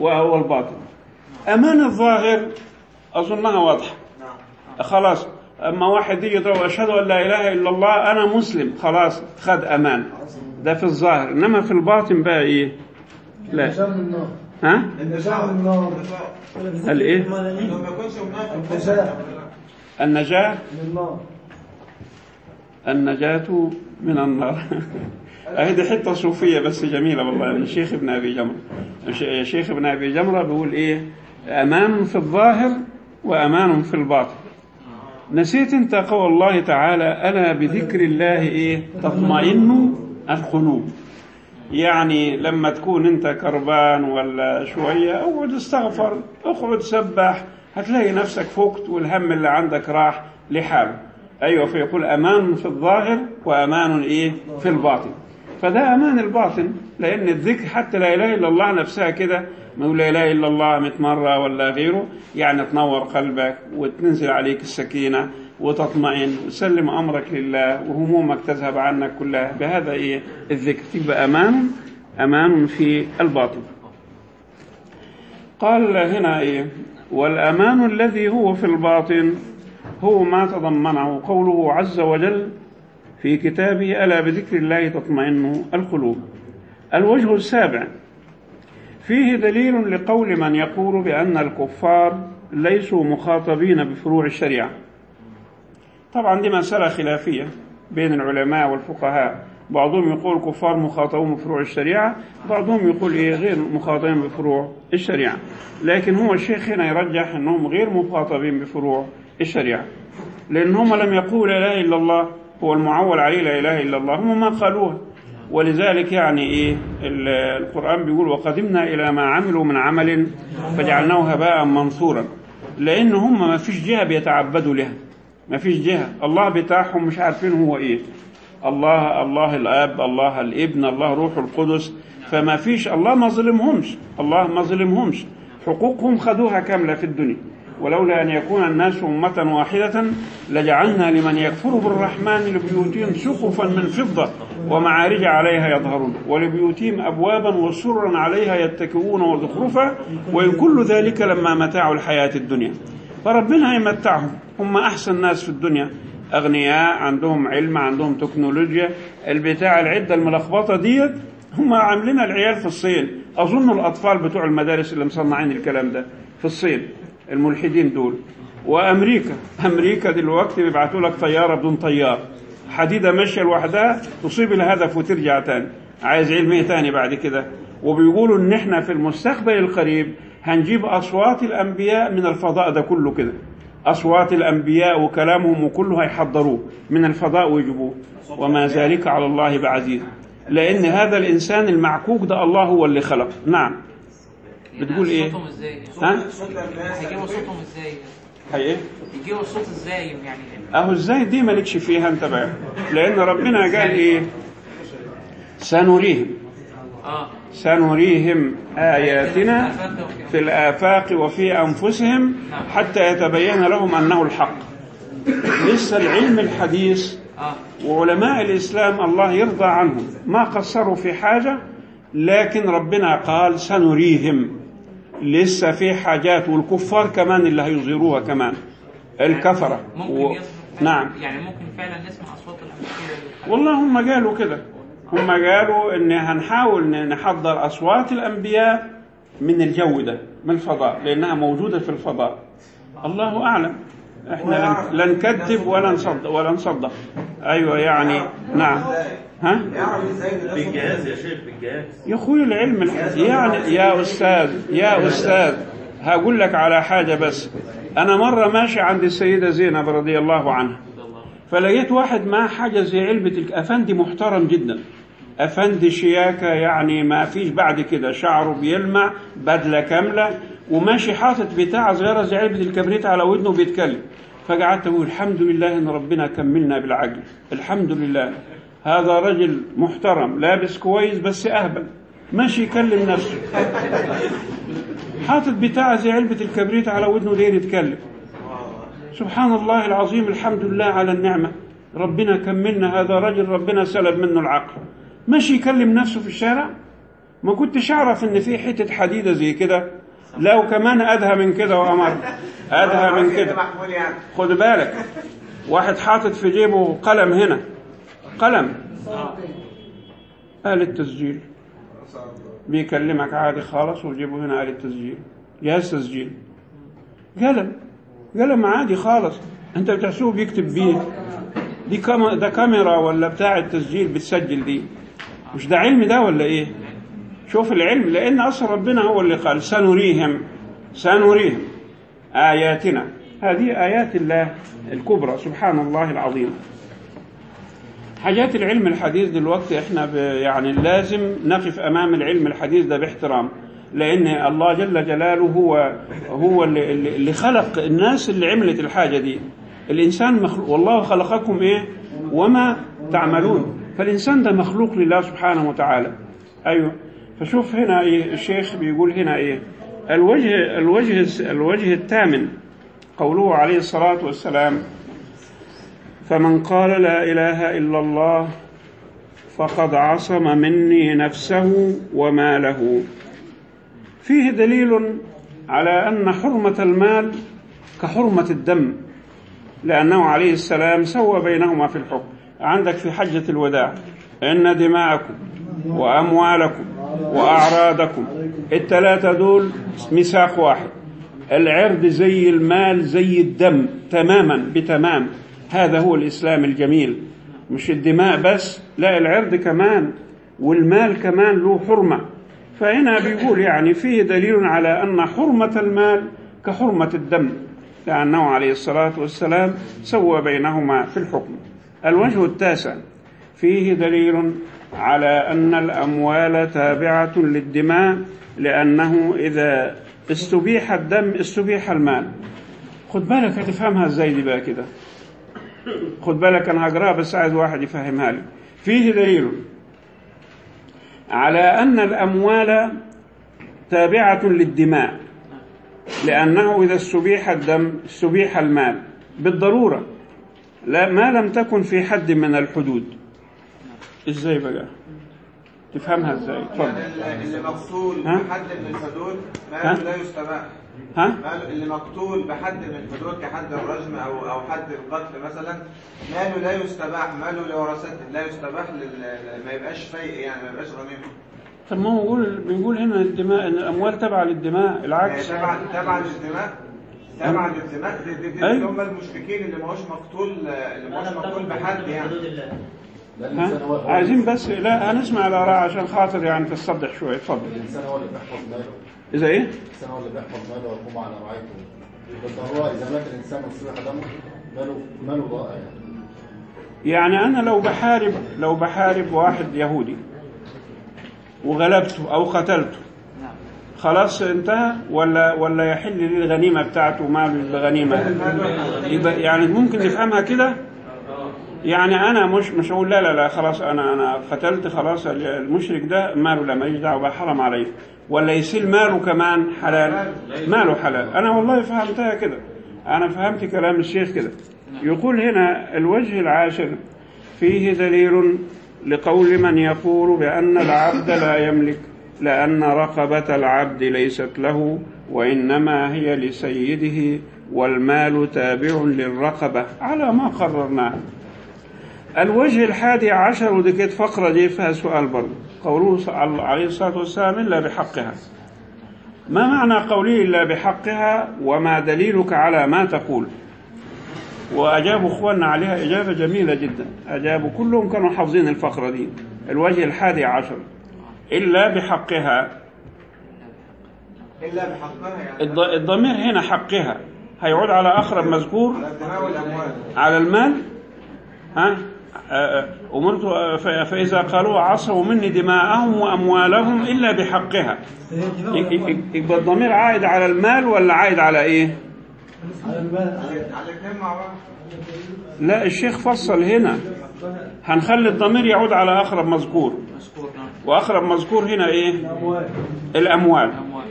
وهو الباطن. أمان الظاهر أظنها واضحة. خلاص. أما واحد يجي يقول أشهد أن لا إله إلا الله أنا مسلم خلاص خد أمان. ده في الظاهر. إنما في الباطن بقى إيه؟ لا. النجاة من النار. ها؟ منافق النجاة؟ النجاة من النار. دي حتة صوفية بس جميلة والله. من الشيخ ابن أبي جمرة. الش- الشيخ ابن أبي جمرة بيقول إيه؟ أمان في الظاهر وأمان في الباطن. نسيت أنت قول الله تعالى ألا بذكر الله إيه؟ تطمئن القلوب. يعني لما تكون أنت كربان ولا شوية اقعد استغفر اقعد سبح هتلاقي نفسك فقت والهم اللي عندك راح لحاله أيوة فيقول أمان في الظاهر وأمان إيه؟ في الباطن. فده أمان الباطن. لأن الذكر حتى لا إله إلا الله نفسها كده ما لا إله إلا الله 100 مرة ولا غيره يعني تنور قلبك وتنزل عليك السكينة وتطمئن وتسلم أمرك لله وهمومك تذهب عنك كلها. بهذا إيه الذكر. تبقى أمان أمان في الباطن. قال هنا إيه؟ والأمان الذي هو في الباطن هو ما تضمنه قوله عز وجل في كتابه ألا بذكر الله تطمئن القلوب. الوجه السابع. فيه دليل لقول من يقول بأن الكفار ليسوا مخاطبين بفروع الشريعة. طبعا دي مسألة خلافية بين العلماء والفقهاء. بعضهم يقول كفار مخاطبون بفروع الشريعة بعضهم يقول إيه غير مخاطبين بفروع الشريعة. لكن هو الشيخ هنا يرجح أنهم غير مخاطبين بفروع الشريعة. لأن هم لم يقولوا لا إله إلا الله هو المعول عليه لا إله إلا الله. هم ما قالوها ولذلك يعني إيه ال- القرآن بيقول وقدمنا إلى ما عملوا من عمل فجعلناه هباء منثورا. لأن هم ما فيش جهة بيتعبدوا لها. ما فيش جهة. الله بتاعهم مش عارفين هو إيه. الله الله الأب الله الابن الله روح القدس. فما فيش الله ما ظلمهمش. الله ما ظلمهمش. حقوقهم خدوها كاملة في الدنيا. ولولا أن يكون الناس أمة واحدة لجعلنا لمن يكفر بالرحمن لبيوتهم سقفا من فضة. ومعارج عليها يظهرون ولبيوتهم أبوابا وسرا عليها يتكئون وزخرفا وإن كل ذلك لما متاع الحياة الدنيا. فربنا يمتعهم هم أحسن ناس في الدنيا. أغنياء عندهم علم عندهم تكنولوجيا. البتاع العدة الملخبطة ديت هم عاملين العيال في الصين. أظن الأطفال بتوع المدارس اللي مصنعين الكلام ده في الصين الملحدين دول. وأمريكا أمريكا دلوقتي بيبعتوا لك طيارة بدون طيار. حديدة ماشية لوحدها تصيب الهدف وترجع تاني. عايز علم إيه تاني بعد كده؟ وبيقولوا إن إحنا في المستقبل القريب هنجيب أصوات الأنبياء من الفضاء ده كله كده. أصوات الأنبياء وكلامهم وكله هيحضروه. من الفضاء ويجيبوه. وما ذلك على الله بعزيز. لأن هذا الإنسان المعكوك ده الله هو اللي خلقه نعم. بتقول إيه؟ صوتهم إزاي؟ ها؟ هيجيبوا صوتهم إزاي؟ هي إيه؟ يجيبوا الصوت إزاي يعني؟ أهو إزاي دي مالكش فيها أنت بقى. لأن ربنا قال إيه؟ سنريهم. آه. سنريهم آياتنا في الآفاق وفي أنفسهم حتى يتبين لهم أنه الحق. لسه العلم الحديث. آه. وعلماء الإسلام الله يرضى عنهم. ما قصروا في حاجة لكن ربنا قال سنريهم. لسه في حاجات والكفار كمان اللي هيظهروها كمان. الكفرة. ممكن و... يصبح نعم. يعني ممكن فعلا نسمع أصوات الانبياء والله هم قالوا كده. هم قالوا إن هنحاول نحضر أصوات الأنبياء من الجو ده من الفضاء لأنها موجودة في الفضاء. الله أعلم. إحنا لن, لن نكذب ولا نصدق ولا نصدق أيوه يعني نعم. ها؟ بالجهاز يا شيخ بالجهاز. يا أخوي العلم الحديث يعني يا أستاذ يا أستاذ هقول لك على حاجة بس. أنا مرة ماشي عند السيدة زينب رضي الله عنها فلقيت واحد معاه حاجة زي علبة الك- أفندي محترم جدا. أفندي شياكة يعني ما فيش بعد كده شعره بيلمع بدلة كاملة وماشي حاطط بتاع صغيرة زي علبة الكبريت على ودنه وبيتكلم. فقعدت أقول الحمد لله إن ربنا كملنا بالعقل. الحمد لله. هذا رجل محترم لابس كويس بس أهبل. ماشي يكلم نفسه. حاطط بتاع زي علبة الكبريت على ودنه داير يتكلم. سبحان الله العظيم الحمد لله على النعمة. ربنا كملنا هذا رجل ربنا سلب منه العقل. ماشي يكلم نفسه في الشارع. ما كنتش أعرف إن في حتة حديدة زي كده. لو كمان أدهى من كده وأمر أدهى من كده. خد بالك واحد حاطط في جيبه قلم هنا. قلم. آلة تسجيل. بيكلمك عادي خالص وجيبه هنا آلة تسجيل. جهاز تسجيل. قلم. قلم عادي خالص. أنت بتحسبه بيكتب بيه. دي كام ده كاميرا ولا بتاع التسجيل بتسجل دي؟ مش ده علم ده ولا إيه؟ شوف العلم لأن أصلا ربنا هو اللي قال سنريهم. سنريهم آياتنا. هذه آيات الله الكبرى. سبحان الله العظيم. حاجات العلم الحديث دلوقتي إحنا يعني لازم نقف امام العلم الحديث ده باحترام لأن الله جل جلاله هو هو اللي خلق الناس اللي عملت الحاجة دي. الإنسان مخلوق والله خلقكم إيه؟ وما تعملون. فالإنسان ده مخلوق لله سبحانه وتعالى. أيوه. فشوف هنا إيه؟ الشيخ بيقول هنا إيه؟ الوجه الوجه الوجه الثامن قوله عليه الصلاة والسلام فمن قال لا إله إلا الله فقد عصم مني نفسه وماله فيه دليل على أن حرمة المال كحرمة الدم لأنه عليه السلام سوى بينهما في الحكم. عندك في حجة الوداع إن دماءكم وأموالكم وأعراضكم الثلاثه دول ميثاق واحد. العرض زي المال زي الدم تماما بتمام. هذا هو الإسلام الجميل. مش الدماء بس لا العرض كمان والمال كمان له حرمة. فهنا بيقول يعني فيه دليل على أن حرمة المال كحرمة الدم لأنه عليه الصلاة والسلام سوى بينهما في الحكم. الوجه التاسع فيه دليل على أن الأموال تابعة للدماء لأنه إذا استبيح الدم استبيح المال. خد بالك هتفهمها إزاي دي بقى كده؟ خد بالك أنا هقرأها بس عايز واحد يفهمها لي. فيه دليل على أن الأموال تابعة للدماء لأنه إذا استبيح الدم استبيح المال بالضرورة لا ما لم تكن في حد من الحدود. إزاي بقى؟ تفهمها إزاي؟ اتفضل يعني ها؟ بحد من الحدود؟ ماله لا يستباح. ها؟ ماله اللي مقتول بحد من الحدود كحد الرجم أو أو حد القتل مثلا ماله لا يستباح ماله لورثته لا يستباح لل- ما يبقاش فيء يعني ما يبقاش غنيمه طب ما هو بيقول بنقول هنا الدماء ان الأموال تبع للدماء العكس. تبع تبع للدماء؟ تبع للدماء؟ دي, دي, دي أيوة. اللي هم المشركين اللي ما هوش مقتول اللي ما هوش مقتول بحد يعني. عايزين بس لا هنسمع الآراء عشان خاطر يعني تصدق شوية اتفضل. الإنسان هو اللي بيحفظ ماله. إذا إيه؟ الإنسان هو اللي بيحفظ ماله ويقوم على رعايته بالضرورة إذا مات الإنسان وصلح دمه ماله ماله ضائع يعني. يعني أنا لو بحارب لو بحارب واحد يهودي وغلبته أو قتلته نعم. خلاص انتهى ولا ولا يحل لي الغنيمه بتاعته مال الغنيمة؟ يبقى يعني ممكن نفهمها كده؟ يعني أنا مش مش أقول لا لا لا خلاص أنا أنا قتلت خلاص المشرك ده ماله لا ماليش دعوة بقى حرام عليه. ولا يصير ماله كمان حلال؟ ماله حلال. أنا والله فهمتها كده. أنا فهمت كلام الشيخ كده. يقول هنا الوجه العاشر فيه دليل لقول من يقول بأن العبد لا يملك لأن رقبة العبد ليست له وإنما هي لسيده والمال تابع للرقبة. على ما قررناه. الوجه الحادي عشر ودي كانت فقرة دي فيها سؤال برضه. قوله عليه الصلاة والسلام إلا بحقها. ما معنى قوله إلا بحقها وما دليلك على ما تقول؟ وأجابوا إخواننا عليها إجابة جميلة جدا. أجابوا كلهم كانوا حافظين الفقرة دي. الوجه الحادي عشر. إلا بحقها. إلا بحقها يعني. الض- الضمير هنا حقها. هيعود على أقرب مذكور. على المال. ها؟ أمرت آه، ف- فإذا قالوا عصوا مني دماءهم وأموالهم إلا بحقها. ي- ي- يبقى الضمير عائد على المال ولا عائد على إيه؟ على المال. لا الشيخ فصل هنا. هنخلي الضمير يعود على أقرب مذكور. وأقرب مذكور هنا إيه؟ الأموال. الأموال. أموال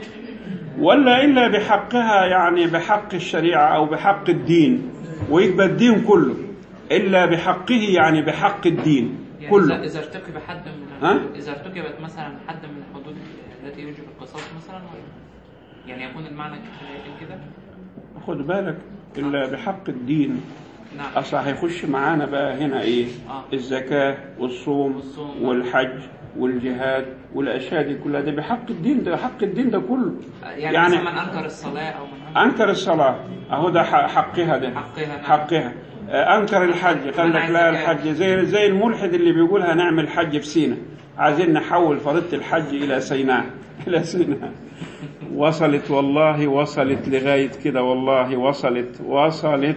ولا إلا بحقها يعني بحق الشريعة أو بحق الدين ويبقى الدين كله. إلا بحقه يعني بحق الدين يعني كله. إذا ارتكب حد من ها؟ إذا ارتكبت مثلا حد من الحدود التي يوجب القصاص مثلا يعني يكون المعنى كده؟ خد بالك إلا بحق الدين. نعم. أصلا هيخش معانا بقى هنا إيه؟ آه. الزكاة والصوم والصوم. والحج والجهاد والأشياء دي كلها. ده بحق الدين ده حق الدين ده كله. يعني, يعني- مثلا من أنكر الصلاة أو من أنكر أنكر الصلاة. أهو ده حقها ده. حقها نعم. حقها. آه، أنكر الحج. قال لك لا الحج زي زي الملحد اللي بيقول هنعمل حج في سينا. عايزين نحول فريضة الحج إلى سيناء. إلى سيناء. وصلت والله وصلت لغاية كده والله وصلت. وصلت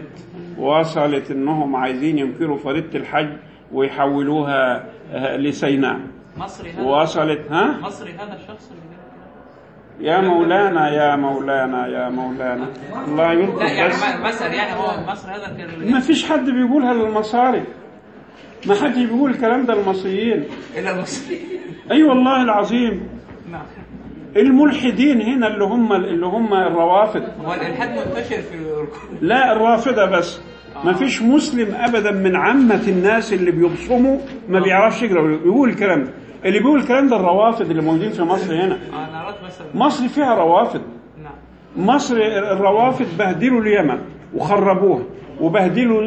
وصلت إنهم عايزين ينكروا فريضة الحج ويحولوها آه، لسيناء. مصري هذا. وصلت ها؟ مصري هذا الشخص اللي يا مولانا يا مولانا يا مولانا. الله يرضى يعني بس. مثلا يعني هو مصر هذا كان ما فيش حد بيقولها للمصاري. ما حد بيقول الكلام ده للمصريين. إلا المصري أي والله العظيم. نعم. الملحدين هنا اللي هم اللي هم الروافض هو الإلحاد منتشر في لا الرافضه بس. ما فيش مسلم ابدا من عامة الناس اللي بيبصموا ما بيعرفش يقرأ ويقول الكلام ده. اللي بيقول الكلام ده الروافض اللي موجودين في مصر هنا. بس مصر فيها روافض نعم. مصر الروافض بهدلوا اليمن وخربوها. وبهدلوا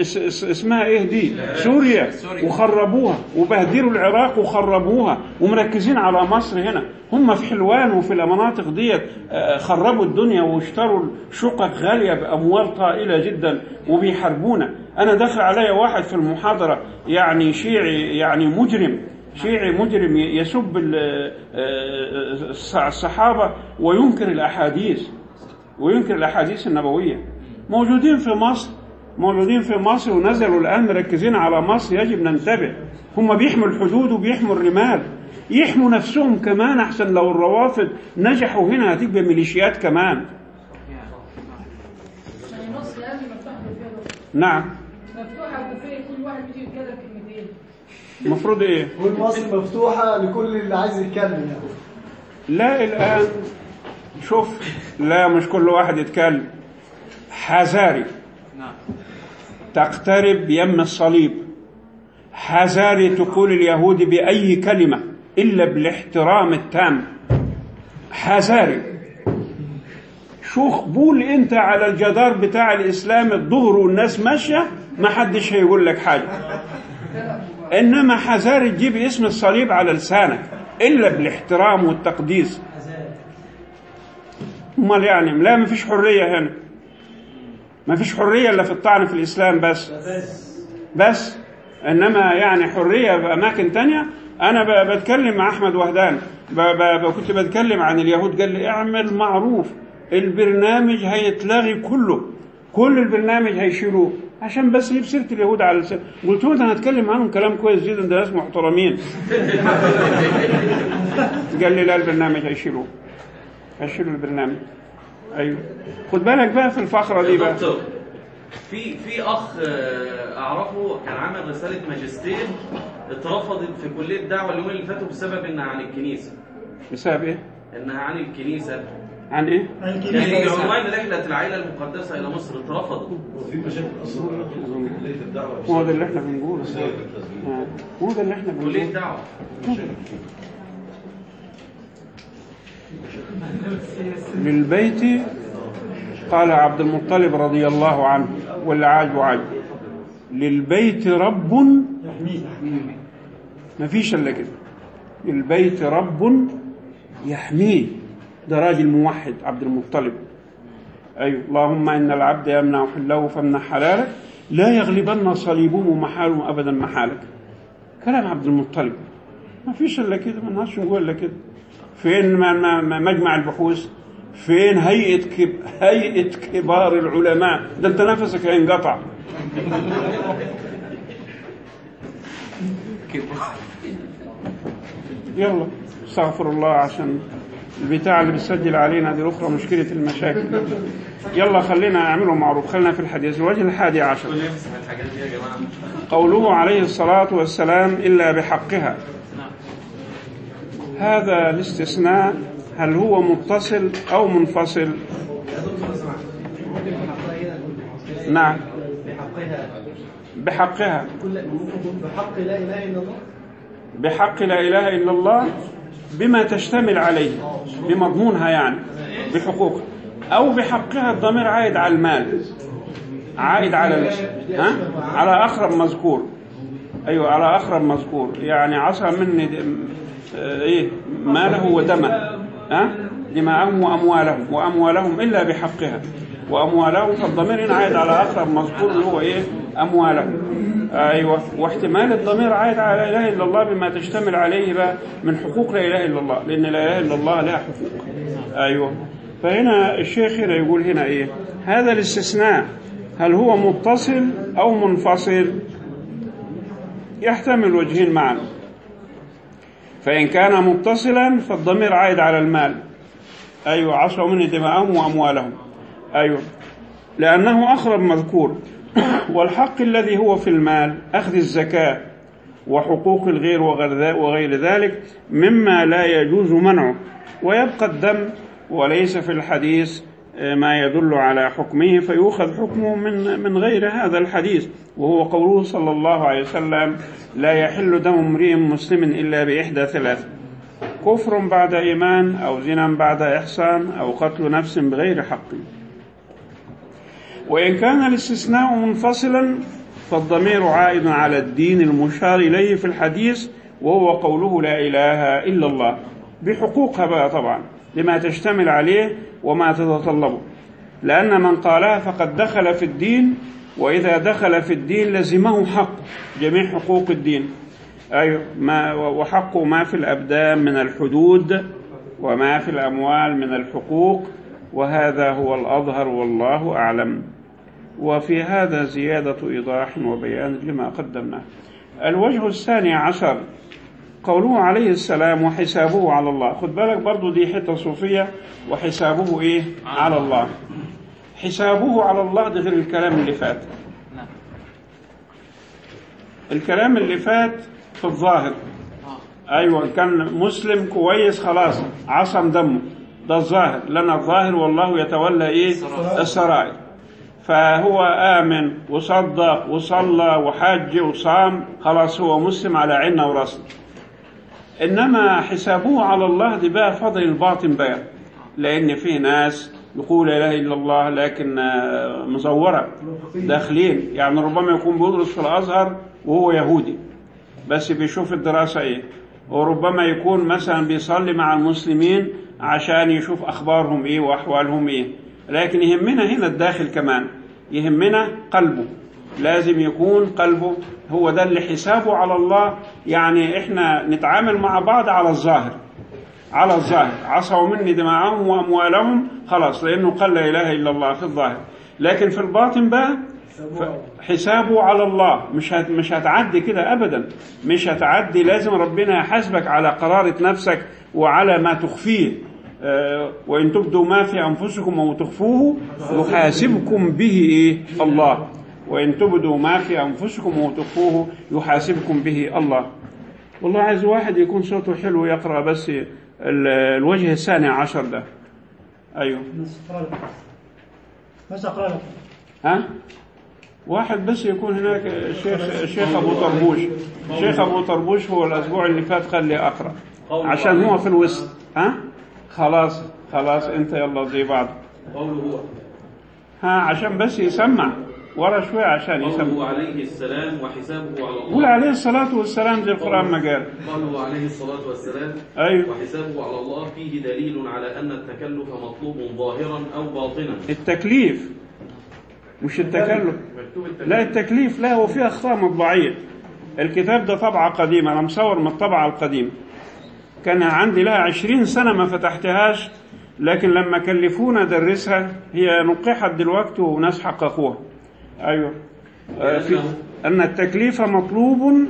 اس- اس- اسمها إيه دي؟ سوريا. وخربوها وبهدلوا العراق وخربوها ومركزين على مصر هنا. هم في حلوان وفي المناطق ديت آه، خربوا الدنيا واشتروا شقق غالية بأموال طائلة جدا وبيحاربونا. أنا دخل عليا واحد في المحاضرة يعني شيعي يعني مجرم شيعي مجرم يسب آه، الص- الصحابة وينكر الأحاديث وينكر الأحاديث النبوية. موجودين في مصر موجودين في مصر ونزلوا الآن مركزين على مصر يجب ننتبه. هم بيحموا الحدود وبيحموا الرمال يحموا نفسهم كمان أحسن لو الروافض نجحوا هنا هتبقى ميليشيات كمان. نعم. مفتوحة وفيه كل واحد بيجي يتكلم كلمتين المفروض إيه؟ كل مصر مفتوحة لكل اللي عايز يتكلم يعني. لا الآن شوف لا مش كل واحد يتكلم. حذاري. نعم. تقترب يم الصليب. حذاري تقول اليهود بأي كلمة إلا بالاحترام التام. حذاري. شو قبول أنت على الجدار بتاع الإسلام الظهر والناس ماشية ما حدش هيقول لك حاجة. إنما حذاري تجيب اسم الصليب على لسانك إلا بالاحترام والتقديس. امال يعني لا ما فيش حرية هنا. ما فيش حرية إلا في الطعن في الإسلام بس. بس. إنما يعني حرية في أماكن تانية. أنا ب- بتكلم مع أحمد وهدان. كنت بتكلم عن اليهود. قال لي اعمل معروف. البرنامج هيتلغي كله. كل البرنامج هيشيلوه. عشان بس يجيب سيرة اليهود على لسان. قلت له أنا هتكلم عنهم كلام كويس جدا. ده ناس محترمين. قال لي لا البرنامج هيشيلوه. هيشيلوا البرنامج. أيوه. خد بالك بقى في الفقرة دي بقى. دكتور في في أخ آه، أعرفه كان عمل رسالة ماجستير اترفضت في كلية الدعوة اليومين اللي فاتوا بسبب إنها عن الكنيسة. بسبب إيه؟ إنها عن الكنيسة. عن إيه؟ يعني عنوان رحلة العائلة المقدسة إلى مصر اترفضت. هو ده اللي إحنا بنقوله. آه، هو ده اللي إحنا كلية بنقوله. الدعوه للبيت قال عبد المطلب رضي الله عنه واللي عاجبه عاجبه للبيت رب ما فيش إلا كده. للبيت رب يحميه. ده راجل موحد عبد المطلب. أيوة. اللهم إن العبد يمنع حله فامنع حلالك لا يغلبن صليبه محاله أبدا محالك. كلام عبد المطلب. ما فيش إلا كده. ما نقدرش نقول إلا كده. فين مجمع البحوث؟ فين هيئة كب... هيئة كبار العلماء؟ ده أنت نفسك هينقطع. يلا استغفر الله عشان البتاع اللي بتسجل علينا دي الأخرى مشكلة المشاكل. يلا خلينا نعمله معروف. خلينا في الحديث. الوجه الحادي عشر. قوله عليه الصلاة والسلام إلا بحقها. هذا الاستثناء هل هو متصل أو منفصل؟ نعم. بحقها. بحق لا إله إلا الله بحق لا اله الا الله بما تشتمل عليه بمضمونها يعني بحقوقها أو بحقها الضمير عائد على المال. عائد على ها؟ على أقرب مذكور. أيوه على أقرب مذكور. يعني عصى مني آه، إيه ماله ودمه ها؟ دماءهم وأموالهم وأموالهم إلا بحقها. وأموالهم فالضمير عائد على أقرب مذكور اللي هو إيه؟ أموالهم. أيوه. واحتمال الضمير عائد على لا إله إلا الله بما تشتمل عليه بقى من حقوق لا إله إلا الله لأن لا إله إلا الله لها حقوق. أيوه. فهنا الشيخ هنا يقول هنا إيه؟ هذا الاستثناء هل هو متصل أو منفصل؟ يحتمل وجهين معا. فإن كان متصلا فالضمير عائد على المال. أيوة عصوا مني دماءهم وأموالهم. أيوة لأنه أقرب مذكور. والحق الذي هو في المال أخذ الزكاة وحقوق الغير وغير ذلك مما لا يجوز منعه. ويبقى الدم وليس في الحديث ما يدل على حكمه فيؤخذ حكمه من من غير هذا الحديث. وهو قوله صلى الله عليه وسلم لا يحل دم امرئ مسلم إلا بإحدى ثلاث. كفر بعد إيمان أو زنا بعد إحسان أو قتل نفس بغير حق. وإن كان الاستثناء منفصلا فالضمير عائد على الدين المشار إليه في الحديث وهو قوله لا إله إلا الله. بحقوقها بقى طبعا. لما تشتمل عليه وما تتطلبه لأن من قالها فقد دخل في الدين وإذا دخل في الدين لزمه حق جميع حقوق الدين. أيوة ما وحق ما في الأبدان من الحدود وما في الأموال من الحقوق وهذا هو الأظهر والله أعلم. وفي هذا زيادة إيضاح وبيان لما قدمناه. الوجه الثاني عشر قوله عليه السلام وحسابه على الله. خد بالك برضو دي حتة صوفية وحسابه إيه؟ على الله. حسابه على الله ده غير الكلام اللي فات. الكلام اللي فات في الظاهر. آه أيوه كان مسلم كويس خلاص عصم دمه. ده الظاهر. لنا الظاهر والله يتولى إيه؟ السرائر فهو آمن وصدق وصلى وحج وصام. خلاص هو مسلم على عيننا وراسنا. إنما حسابه على الله دي بقى فضل الباطن بقى لأن في ناس يقول لا إله إلا الله لكن آه، مزورة داخلين. يعني ربما يكون بيدرس في الأزهر وهو يهودي بس بيشوف الدراسة إيه؟ وربما يكون مثلا بيصلي مع المسلمين عشان يشوف أخبارهم إيه وأحوالهم إيه. لكن يهمنا هنا الداخل كمان يهمنا قلبه. لازم يكون قلبه هو ده اللي حسابه على الله. يعني إحنا نتعامل مع بعض على الظاهر على الظاهر. عصوا مني دماءهم وأموالهم خلاص لأنه قال لا إله إلا الله في الظاهر. لكن في الباطن بقى حسابه على الله. مش هت مش هتعدي كده ابدا. مش هتعدي. لازم ربنا يحاسبك على قرارة نفسك وعلى ما تخفيه. آه، وإن تبدوا ما في أنفسكم أو تخفوه يحاسبكم به إيه؟ الله. وإن تبدوا ما في أنفسكم أو تخفوه يحاسبكم به الله. والله عايز واحد يكون صوته حلو يقرأ بس ال- الوجه الثاني عشر ده. أيوه. بس أقرأ لك ها؟ واحد بس يكون هناك الشيخ الشيخ أبو طربوش. الشيخ أبو طربوش هو الأسبوع اللي فات قال لي أقرأ. عشان هو في الوسط. ها؟ خلاص. خلاص. انت يلا زي بعض. قوله هو ها؟ عشان بس يسمع. ورا شوية عشان قوله يسمع عليه السلام وحسابه على قول الله عليه الصلاة والسلام زي القرآن ما قال. قوله عليه الصلاة والسلام أيوه. وحسابه على الله فيه دليل على أن التكلف مطلوب ظاهرا أو باطنا. التكليف. مش التكلف. لا التكليف لا هو فيه أخطاء مطبعيه الكتاب ده طبعه قديمه أنا مصور من الطبعه القديمه كان عندي لها عشرين سنة ما فتحتهاش لكن لما كلفونا ادرسها هي نقحت دلوقتي وناس حققوها. أيوه. آه، أن التكليف مطلوب.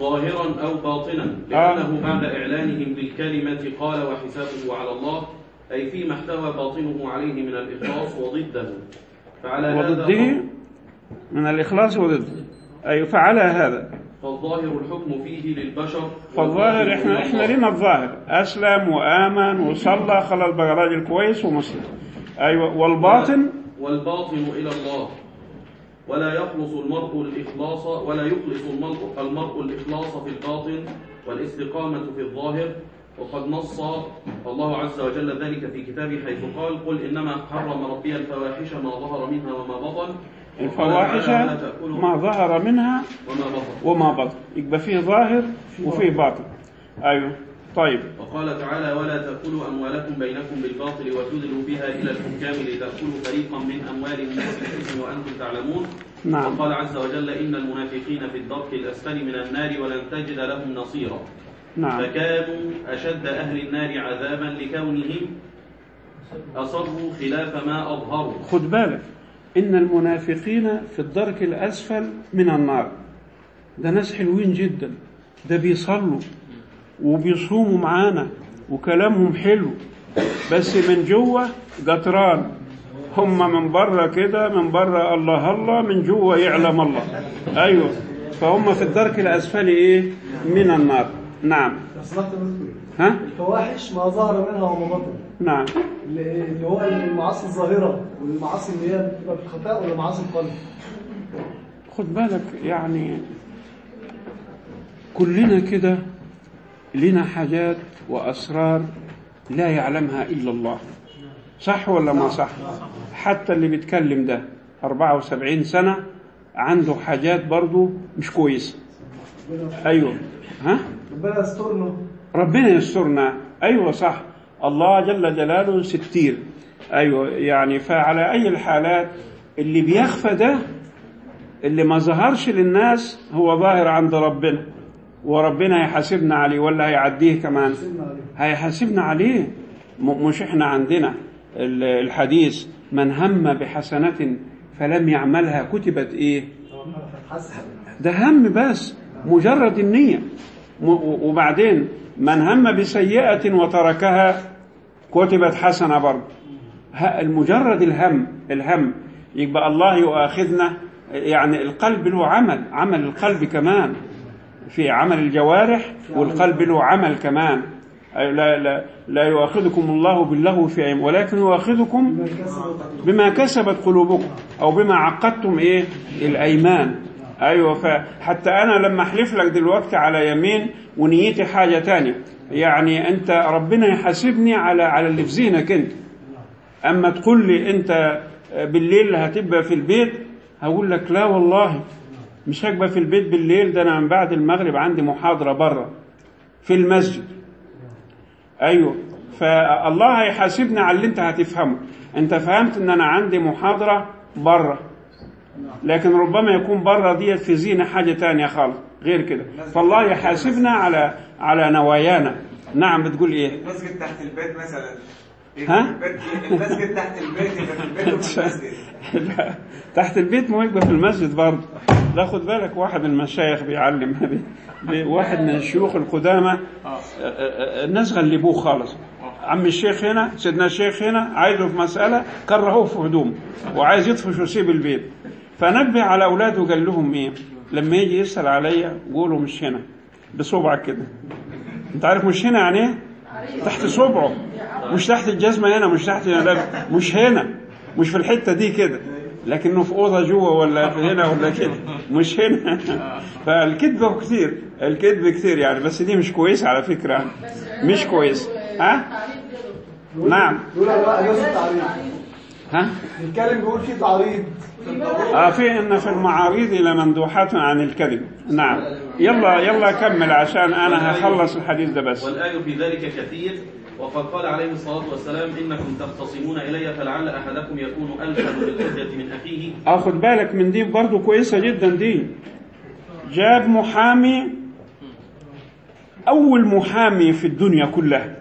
ظاهرا أو باطنا آه. لأنه بعد إعلانهم بالكلمة قال وحسابه على الله أي فيما احتوى باطنه عليه من الإخلاص وضده. فعلى هذا وضده؟ من الإخلاص وضده. أيوه فعلى هذا. فالظاهر الحكم فيه للبشر فالظاهر إحنا إحنا لنا الظاهر. أسلم وآمن وصلى خلى بقى راجل كويس ومسلم. أيوه. والباطن؟ والباطن إلى الله. ولا يخلص المرء الإخلاص ولا يخلص المرء, المرء الإخلاص في الباطن والاستقامة في الظاهر. وقد نص الله عز وجل ذلك في كتابه حيث قال قل إنما حرم ربي الفواحش ما ظهر منها وما بطن. الفواحش ما ظهر منها وما بطن. وما بطن. يبقى فيه ظاهر وفيه باطن. أيوه. طيب. وقال تعالى ولا تأكلوا أموالكم بينكم بالباطل وتدلوا بها إلى الحكام لتأكلوا فريقا من أموالهم بالإثم وأنتم تعلمون. نعم. وقال عز وجل إن المنافقين في الدرك الأسفل من النار ولن تجد لهم نصيرا. نعم. فكانوا أشد أهل النار عذابا لكونهم أصروا خلاف ما أظهروا. خد بالك. إن المنافقين في الدرك الأسفل من النار. ده ناس حلوين جدا. ده بيصلوا. وبيصوموا معانا وكلامهم حلو. بس من جوه قطران هم من بره كده من بره الله الله من جوه يعلم الله. أيوه. فهم في الدرك الأسفل إيه؟ من النار. نعم. ها؟ الفواحش ما ظهر منها وما بطن. نعم. اللي هو المعاصي الظاهرة والمعاصي اللي هي بتبقى في الخفاء ولا معاصي القلب. خد بالك يعني كلنا كده لنا حاجات وأسرار لا يعلمها إلا الله. صح ولا ما صح؟ حتى اللي بيتكلم ده 74 سنة عنده حاجات برضو مش كويسة أيوة. ها؟ ربنا يسترنا. ربنا يسترنا. أيوة صح. الله جل جلاله ستير. أيوة. يعني فعلى أي الحالات اللي بيخفى ده اللي ما ظهرش للناس هو ظاهر عند ربنا. وربنا هيحاسبنا عليه ولا هيعديه كمان. هيحاسبنا عليه؟ مش إحنا عندنا. ال- الحديث من هم بحسنة فلم يعملها كتبت إيه؟ ده هم بس مجرد النية. وبعدين من هم بسيئة وتركها كتبت حسنة برضه. المجرد الهم الهم. يبقى الله يؤاخذنا يعني القلب له عمل عمل القلب كمان. في عمل الجوارح والقلب له عمل كمان. لا, لا, لا يؤاخذكم الله باللغو في أيام ولكن يؤاخذكم بما كسبت قلوبكم. أو بما عقدتم إيه؟ الأيمان. أيوة فحتى أنا لما أحلف لك دلوقتي على يمين ونيتي حاجة تانية. يعني أنت ربنا يحاسبني على على اللي في ذهنك أنت. أما تقول لي أنت بالليل هتبقى في البيت هقول لك لا والله. مش هبقى في البيت بالليل ده أنا من بعد المغرب عندي محاضرة بره في المسجد. أيوه. فالله هيحاسبني على اللي أنت هتفهمه. أنت فهمت إن أنا عندي محاضرة بره لكن ربما يكون بره ديت في زينة حاجة تانية خالص غير كده. فالله يحاسبنا على على نوايانا. نعم بتقول إيه؟ المسجد تحت البيت مثلا. ها؟ المسجد تحت البيت تحت البيت ما يبقى في المسجد برضه. لا خد بالك واحد من المشايخ بيعلم بي- بي- واحد من الشيوخ القدامى. آه، آه، آه، الناس غلبوه خالص. عم الشيخ هنا سيدنا الشيخ هنا عايزه في مسألة كرهوه في هدومه وعايز يطفش ويسيب البيت. فنبه على أولاده وقال لهم إيه؟ لما يجي يسأل عليا قولوا مش هنا بصبعك كده. أنت عارف مش هنا يعني إيه؟ تحت صبعه. مش تحت الجزمة هنا مش تحت هنا مش هنا. مش في الحتة دي كده. لكنه في أوضة جوه ولا في هنا ولا كده. مش هنا. فالكذب كتير. الكذب كتير يعني. بس دي مش كويسة على يعني. مش كويس ها؟ نعم. ها؟ الكلام بيقول فيه تعريض. آه في إن في المعاريض لمندوحات عن الكذب. نعم. يلا يلا كمل عشان أنا هخلص الحديث ده بس. والآية في ذلك كثير وقد قال عليه الصلاة والسلام إنكم تختصمون إلي فلعل أحدكم يكون ألحن بالحجة من أخيه. اخد بالك من دي برضو كويسة جدا دي. جاب محامي أول محامي في الدنيا كلها.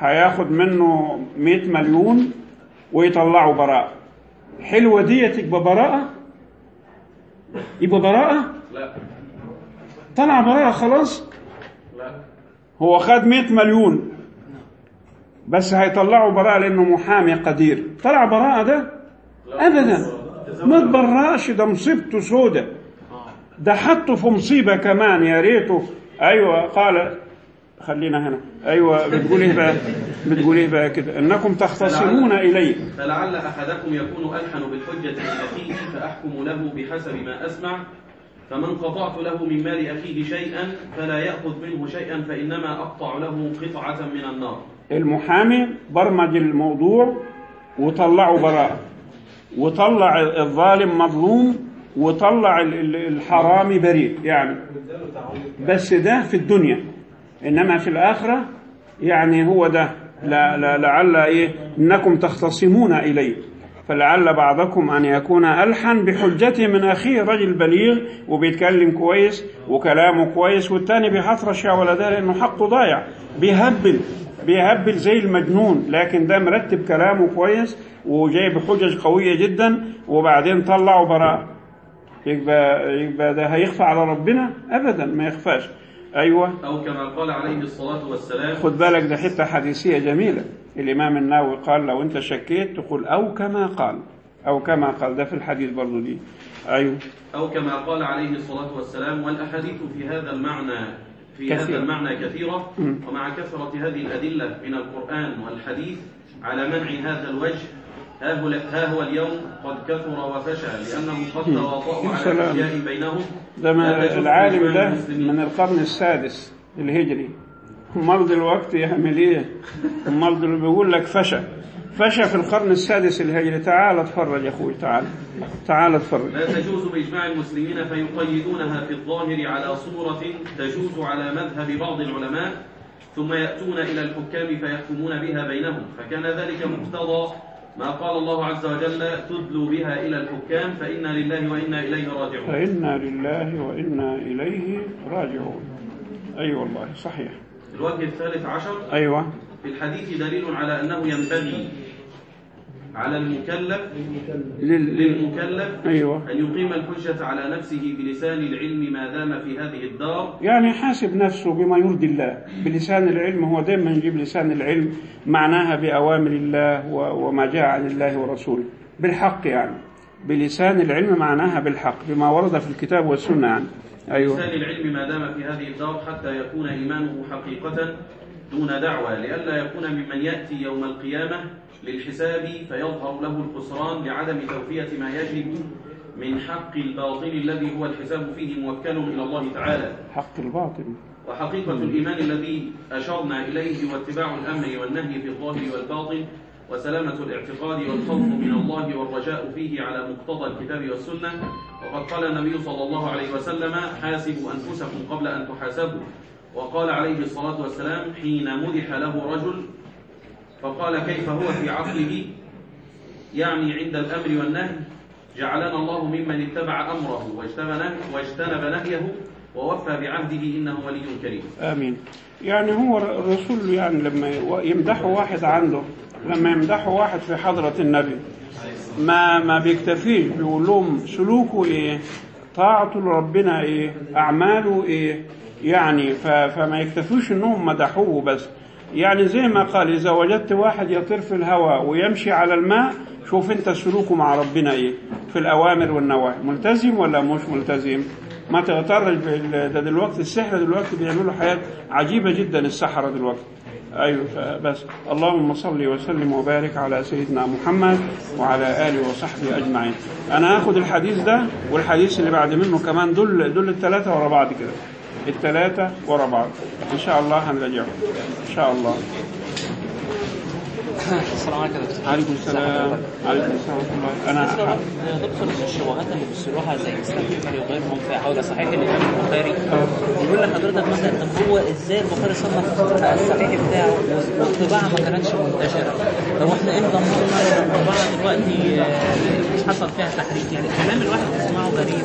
هياخد منه 100 مليون. ويطلعوا براءة. حلوة دي تبقى براءة يبقى براءة؟ لا. طلع براءة خلاص؟ لا. هو خد 100 مليون. بس هيطلعوا براءة لأنه محامي قدير. طلع براءة ده؟ أبدا. ما تبرأش ده مصيبته سودة. ده حطه في مصيبة كمان يا ريته. أيوة قال خلينا هنا. أيوة بتقول إيه بقى بتقول إيه بقى كده. إنكم تختصمون إلي فلعل أحدكم يكون ألحن بالحجة من أخيه فأحكم له بحسب ما أسمع. فمن قطعت له من مال أخيه شيئا فلا يأخذ منه شيئا فإنما أقطع له قطعة من النار. المحامي برمج الموضوع وطلعوا براءة. وطلع الظالم مظلوم وطلع ال- ال- الحرامي بريء يعني. بس ده في الدنيا. إنما في الآخرة يعني هو ده. لعل إيه؟ إنكم تختصمون إليه. فلعل بعضكم أن يكون ألحن بحجته من أخيه رجل بليغ وبيتكلم كويس وكلامه كويس والتاني بيحطرش يا ولده لأنه حقه ضايع. بيهبل بيهبل زي المجنون لكن ده مرتب كلامه كويس وجايب حجج قوية جدا وبعدين طلعوا براءة. يبقى يبقى ده هيخفى على ربنا؟ ابدا ما يخفاش. أيوه. أو كما قال عليه الصلاة والسلام. خد بالك ده حتة حديثية جميلة. الإمام النووي قال لو أنت شكيت تقول أو كما قال. أو كما قال. ده في الحديث برضه دي. أيوه. أو كما قال عليه الصلاة والسلام والأحاديث في هذا المعنى في كثيرة. هذا المعنى كثيرة. ومع كثرة هذه الأدلة من القرآن والحديث على منع هذا الوجه ها هو, اليوم قد كثر وفشى لأنهم قد تواطؤوا على سلام. أشياء بينهم ده تجوز العالم ده. من القرن السادس الهجري امال دلوقتي يعمل إيه امال دلوقتي بيقول لك فشى. فشى في القرن السادس الهجري. تعال اتفرج يا أخوي تعال. تعال اتفرج. لا تجوز بإجماع المسلمين فيقيدونها في الظاهر على صورة تجوز على مذهب بعض العلماء ثم يأتون إلى الحكام فيحكمون بها بينهم. فكان ذلك مقتضى ما قال الله عز وجل تدلوا بها إلى الحكام فإنا لله وإنا إليه راجعون. فإنا لله وإنا إليه راجعون. أي أيوة والله صحيح. الوجه الثالث عشر أيوة. في الحديث دليل على أنه ينبغي على المكلف لل... لل... للمكلف أيوة. أن يقيم الحجة على نفسه بلسان العلم ما دام في هذه الدار. يعني حاسب نفسه بما يرضي الله. بلسان العلم هو دائما يجيب لسان العلم معناها بأوامر الله وما جاء عن الله ورسوله. بالحق يعني. بلسان العلم معناها بالحق بما ورد في الكتاب والسنة يعني. أيوة. لسان العلم ما دام في هذه الدار حتى يكون إيمانه حقيقة دون دعوى لئلا يكون ممن يأتي يوم القيامة للحساب فيظهر له الخسران لعدم توفية ما يجب من حق الباطل الذي هو الحساب فيه موكل إلى الله تعالى. حق الباطل. وحقيقة الإيمان الذي أشرنا إليه هو اتباع الأمر والنهي في الظاهر والباطن وسلامة الاعتقاد والخوف من الله والرجاء فيه على مقتضى الكتاب والسنة. وقد قال النبي صلى الله عليه وسلم حاسبوا أنفسكم قبل أن تحاسبوا. وقال عليه الصلاة والسلام حين مدح له رجل فقال كيف هو في عقله؟ يعني عند الأمر والنهي جعلنا الله ممن اتبع أمره واجتنب نهيه- ووفى بعهده إنه ولي كريم. آمين. يعني هو الرسول يعني لما يمدحوا واحد عنده لما يمدحوا واحد في حضرة النبي ما ما بيكتفيش بيقول لهم سلوكه إيه؟ طاعته لربنا إيه؟ أعماله إيه؟ يعني فما يكتفوش إنهم مدحوه بس. يعني زي ما قال إذا وجدت واحد يطير في الهواء ويمشي على الماء شوف أنت سلوكه مع ربنا إيه؟ في الأوامر والنواهي. ملتزم ولا مش ملتزم؟ ما تغترش ده دلوقتي السحر دلوقتي بيعملوا حاجات عجيبة جدا السحرة دلوقتي. أيوه فبس اللهم صل وسلم وبارك على سيدنا محمد وعلى آله وصحبه أجمعين. أنا هاخد الحديث ده والحديث اللي بعد منه كمان دول دول الثلاثة ورا بعض كده. الثلاثة ورا بعض. إن شاء الله هنراجعهم. إن شاء الله. السلام عليكم عليكم السلام. عليكم السلام ورحمة الله. يا دكتور الشبهات اللي بيصيروها زي اسلام البخاري وغيرهم في حول صحيح الامام البخاري. بيقول لحضرتك مثلا طب هو إزاي البخاري صنف الصحيح بتاعه؟ والطباعه ما كانتش منتشرة. طب إحنا إمتى ضمننا ان الطباعه دلوقتي آه، مش حصل فيها تحريف يعني الكلام الواحد بيسمعه غريب.